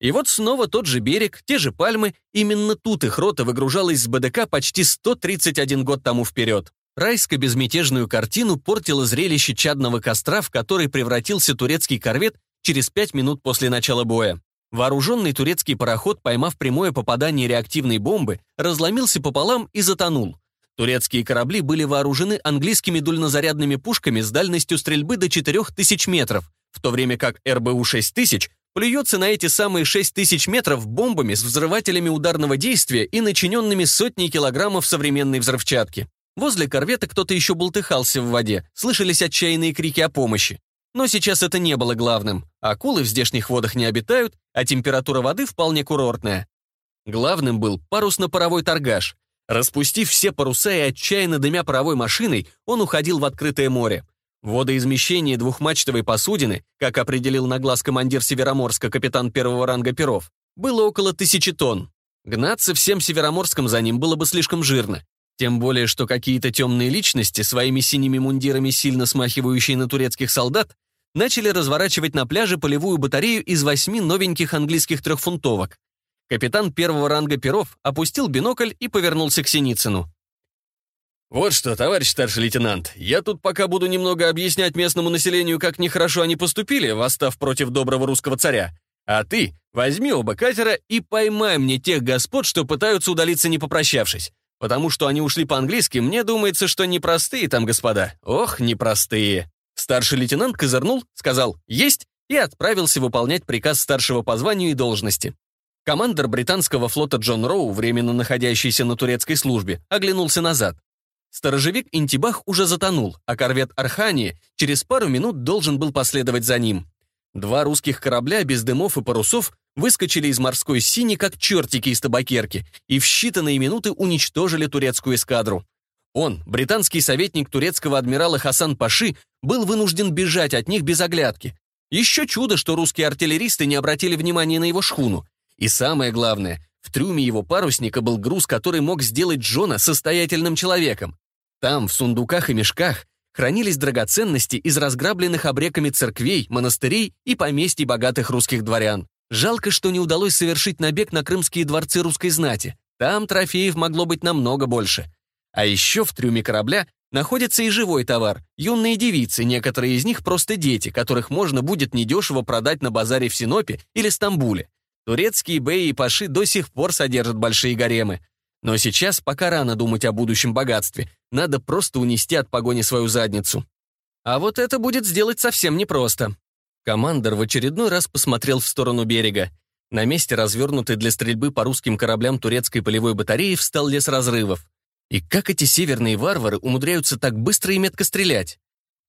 И вот снова тот же берег, те же пальмы, именно тут их рота выгружалась с БДК почти 131 год тому вперед. Райско-безмятежную картину портило зрелище чадного костра, в который превратился турецкий корвет через пять минут после начала боя. Вооруженный турецкий пароход, поймав прямое попадание реактивной бомбы, разломился пополам и затонул. Турецкие корабли были вооружены английскими дульнозарядными пушками с дальностью стрельбы до 4000 метров, в то время как РБУ-6000 плюется на эти самые 6000 метров бомбами с взрывателями ударного действия и начиненными сотней килограммов современной взрывчатки. Возле корвета кто-то еще болтыхался в воде, слышались отчаянные крики о помощи. Но сейчас это не было главным. Акулы в здешних водах не обитают, а температура воды вполне курортная. Главным был парусно-паровой торгаш. Распустив все паруса и отчаянно дымя паровой машиной, он уходил в открытое море. Водоизмещение двухмачтовой посудины, как определил на глаз командир Североморска капитан первого ранга Перов, было около тысячи тонн. Гнаться всем Североморском за ним было бы слишком жирно. Тем более, что какие-то темные личности, своими синими мундирами сильно смахивающие на турецких солдат, начали разворачивать на пляже полевую батарею из восьми новеньких английских трехфунтовок. Капитан первого ранга Перов опустил бинокль и повернулся к Синицыну. «Вот что, товарищ старший лейтенант, я тут пока буду немного объяснять местному населению, как нехорошо они поступили, восстав против доброго русского царя. А ты возьми оба катера и поймай мне тех господ, что пытаются удалиться не попрощавшись. Потому что они ушли по-английски, мне думается, что непростые там господа. Ох, непростые. Старший лейтенант козырнул, сказал «Есть!» и отправился выполнять приказ старшего по званию и должности. Командор британского флота Джон Роу, временно находящийся на турецкой службе, оглянулся назад. Сторожевик Интибах уже затонул, а корвет Архани через пару минут должен был последовать за ним. Два русских корабля без дымов и парусов выскочили из морской сини, как чертики из табакерки, и в считанные минуты уничтожили турецкую эскадру. Он, британский советник турецкого адмирала Хасан Паши, был вынужден бежать от них без оглядки. Еще чудо, что русские артиллеристы не обратили внимания на его шхуну. И самое главное, в трюме его парусника был груз, который мог сделать Джона состоятельным человеком. Там, в сундуках и мешках, хранились драгоценности из разграбленных обреками церквей, монастырей и поместий богатых русских дворян. Жалко, что не удалось совершить набег на крымские дворцы русской знати. Там трофеев могло быть намного больше. А еще в трюме корабля находится и живой товар. Юные девицы, некоторые из них просто дети, которых можно будет недешево продать на базаре в Синопе или Стамбуле. Турецкие беи и паши до сих пор содержат большие гаремы. Но сейчас пока рано думать о будущем богатстве. Надо просто унести от погони свою задницу. А вот это будет сделать совсем непросто. Командор в очередной раз посмотрел в сторону берега. На месте развернутой для стрельбы по русским кораблям турецкой полевой батареи встал лес разрывов. И как эти северные варвары умудряются так быстро и метко стрелять?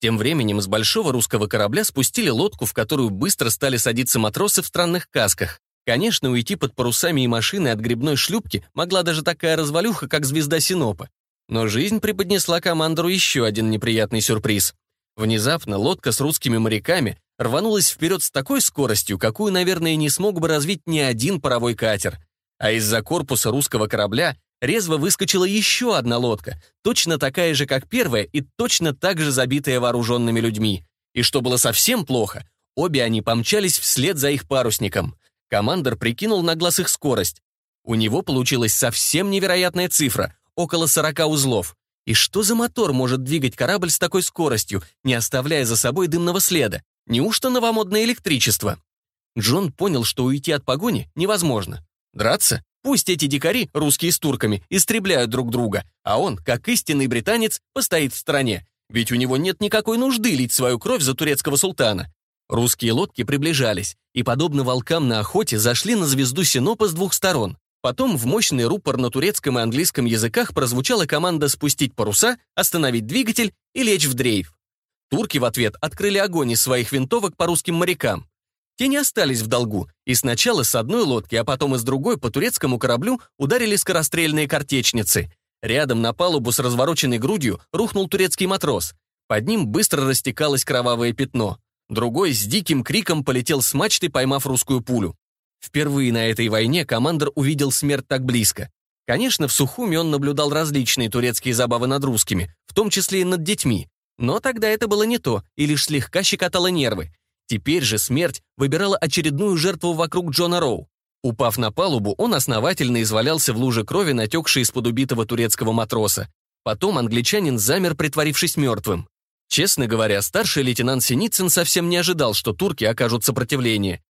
Тем временем с большого русского корабля спустили лодку, в которую быстро стали садиться матросы в странных касках. Конечно, уйти под парусами и машины от грибной шлюпки могла даже такая развалюха, как звезда Синопа. Но жизнь преподнесла командору еще один неприятный сюрприз. Внезапно лодка с русскими моряками рванулась вперед с такой скоростью, какую, наверное, не смог бы развить ни один паровой катер. А из-за корпуса русского корабля резво выскочила еще одна лодка, точно такая же, как первая, и точно так же забитая вооруженными людьми. И что было совсем плохо, обе они помчались вслед за их парусником. Командор прикинул на глаз их скорость. У него получилась совсем невероятная цифра — около 40 узлов. И что за мотор может двигать корабль с такой скоростью, не оставляя за собой дымного следа? Неужто новомодное электричество? Джон понял, что уйти от погони невозможно. Драться? Пусть эти дикари, русские с турками, истребляют друг друга, а он, как истинный британец, постоит в стороне. Ведь у него нет никакой нужды лить свою кровь за турецкого султана. Русские лодки приближались, и, подобно волкам на охоте, зашли на звезду Синопа с двух сторон. Потом в мощный рупор на турецком и английском языках прозвучала команда спустить паруса, остановить двигатель и лечь в дрейф. Турки в ответ открыли огонь из своих винтовок по русским морякам. Те не остались в долгу, и сначала с одной лодки, а потом из другой по турецкому кораблю ударили скорострельные картечницы. Рядом на палубу с развороченной грудью рухнул турецкий матрос. Под ним быстро растекалось кровавое пятно. Другой с диким криком полетел с мачты, поймав русскую пулю. Впервые на этой войне командор увидел смерть так близко. Конечно, в Сухуми он наблюдал различные турецкие забавы над русскими, в том числе и над детьми. Но тогда это было не то и лишь слегка щекотало нервы. Теперь же смерть выбирала очередную жертву вокруг Джона Роу. Упав на палубу, он основательно извалялся в луже крови, натекшей из-под убитого турецкого матроса. Потом англичанин замер, притворившись мертвым. Честно говоря, старший лейтенант Синицын совсем не ожидал, что турки окажут сопротивление.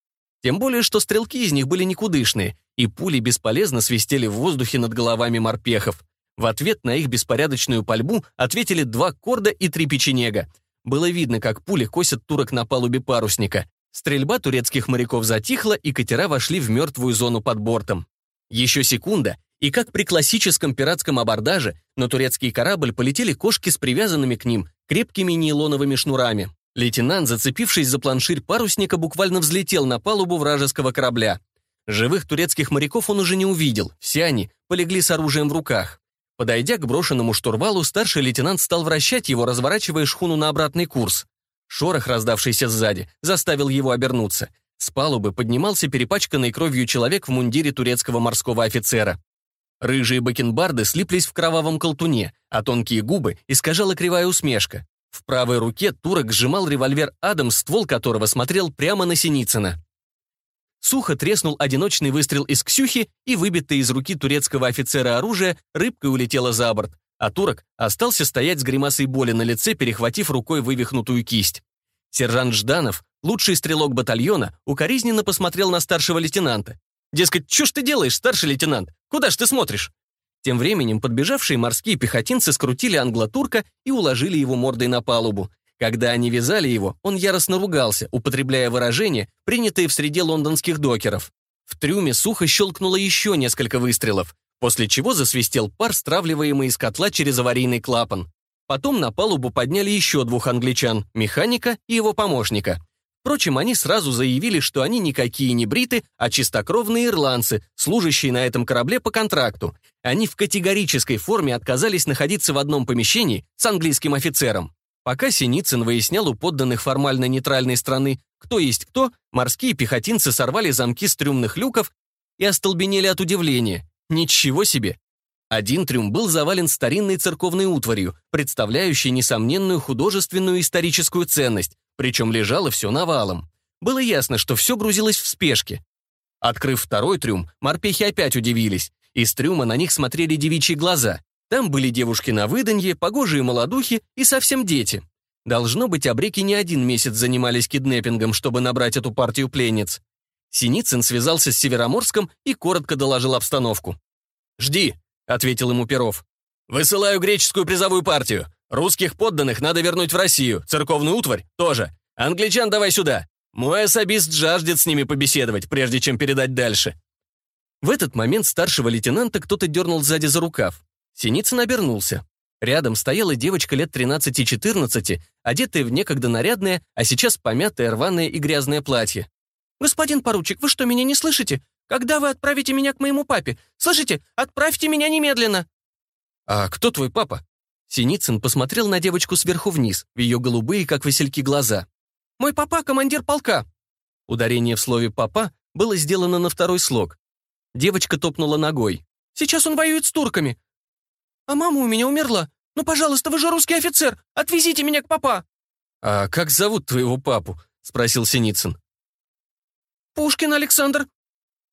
Тем более, что стрелки из них были никудышные, и пули бесполезно свистели в воздухе над головами морпехов. В ответ на их беспорядочную пальбу ответили два корда и три печенега. Было видно, как пули косят турок на палубе парусника. Стрельба турецких моряков затихла, и катера вошли в мертвую зону под бортом. Еще секунда, и как при классическом пиратском абордаже, на турецкий корабль полетели кошки с привязанными к ним крепкими нейлоновыми шнурами. Лейтенант, зацепившись за планширь парусника, буквально взлетел на палубу вражеского корабля. Живых турецких моряков он уже не увидел, все они полегли с оружием в руках. Подойдя к брошенному штурвалу, старший лейтенант стал вращать его, разворачивая шхуну на обратный курс. Шорох, раздавшийся сзади, заставил его обернуться. С палубы поднимался перепачканный кровью человек в мундире турецкого морского офицера. Рыжие бакенбарды слиплись в кровавом колтуне, а тонкие губы искажала кривая усмешка. В правой руке турок сжимал револьвер «Адам», ствол которого смотрел прямо на Синицына. Сухо треснул одиночный выстрел из Ксюхи, и выбитое из руки турецкого офицера оружие рыбкой улетело за борт, а турок остался стоять с гримасой боли на лице, перехватив рукой вывихнутую кисть. Сержант Жданов, лучший стрелок батальона, укоризненно посмотрел на старшего лейтенанта. «Дескать, чё ж ты делаешь, старший лейтенант? Куда ж ты смотришь?» Тем временем подбежавшие морские пехотинцы скрутили англотурка и уложили его мордой на палубу. Когда они вязали его, он яростно ругался, употребляя выражения, принятые в среде лондонских докеров. В трюме сухо щелкнуло еще несколько выстрелов, после чего засвистел пар, стравливаемый из котла через аварийный клапан. Потом на палубу подняли еще двух англичан, механика и его помощника. Впрочем, они сразу заявили, что они никакие не бриты, а чистокровные ирландцы, служащие на этом корабле по контракту. Они в категорической форме отказались находиться в одном помещении с английским офицером. Пока Синицын выяснял у подданных формально нейтральной страны, кто есть кто, морские пехотинцы сорвали замки с трюмных люков и остолбенели от удивления. Ничего себе! Один трюм был завален старинной церковной утварью, представляющей несомненную художественную историческую ценность, причем лежало все навалом. Было ясно, что все грузилось в спешке. Открыв второй трюм, морпехи опять удивились. Из трюма на них смотрели девичьи глаза. Там были девушки на выданье, погожие молодухи и совсем дети. Должно быть, обреки не один месяц занимались киднеппингом, чтобы набрать эту партию пленниц. Синицын связался с Североморском и коротко доложил обстановку. «Жди», — ответил ему Перов. «Высылаю греческую призовую партию. Русских подданных надо вернуть в Россию, церковную утварь тоже. Англичан давай сюда. Мой особист жаждет с ними побеседовать, прежде чем передать дальше». В этот момент старшего лейтенанта кто-то дернул сзади за рукав. Синицын обернулся. Рядом стояла девочка лет 13-14, одетая в некогда нарядное, а сейчас помятое, рваное и грязное платье. «Господин поручик, вы что, меня не слышите? Когда вы отправите меня к моему папе? Слышите? Отправьте меня немедленно!» «А кто твой папа?» Синицын посмотрел на девочку сверху вниз, в ее голубые, как васильки, глаза. «Мой папа — командир полка!» Ударение в слове «папа» было сделано на второй слог. Девочка топнула ногой. «Сейчас он воюет с турками а мама у меня умерла. Ну, пожалуйста, вы же русский офицер, отвезите меня к папа». «А как зовут твоего папу?» — спросил Синицын. «Пушкин Александр».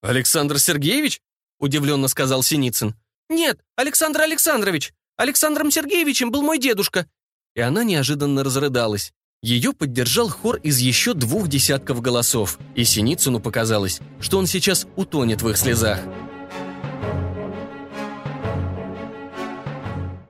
«Александр Сергеевич?» — удивленно сказал Синицын. «Нет, Александр Александрович. Александром Сергеевичем был мой дедушка». И она неожиданно разрыдалась. Ее поддержал хор из еще двух десятков голосов, и Синицыну показалось, что он сейчас утонет в их слезах.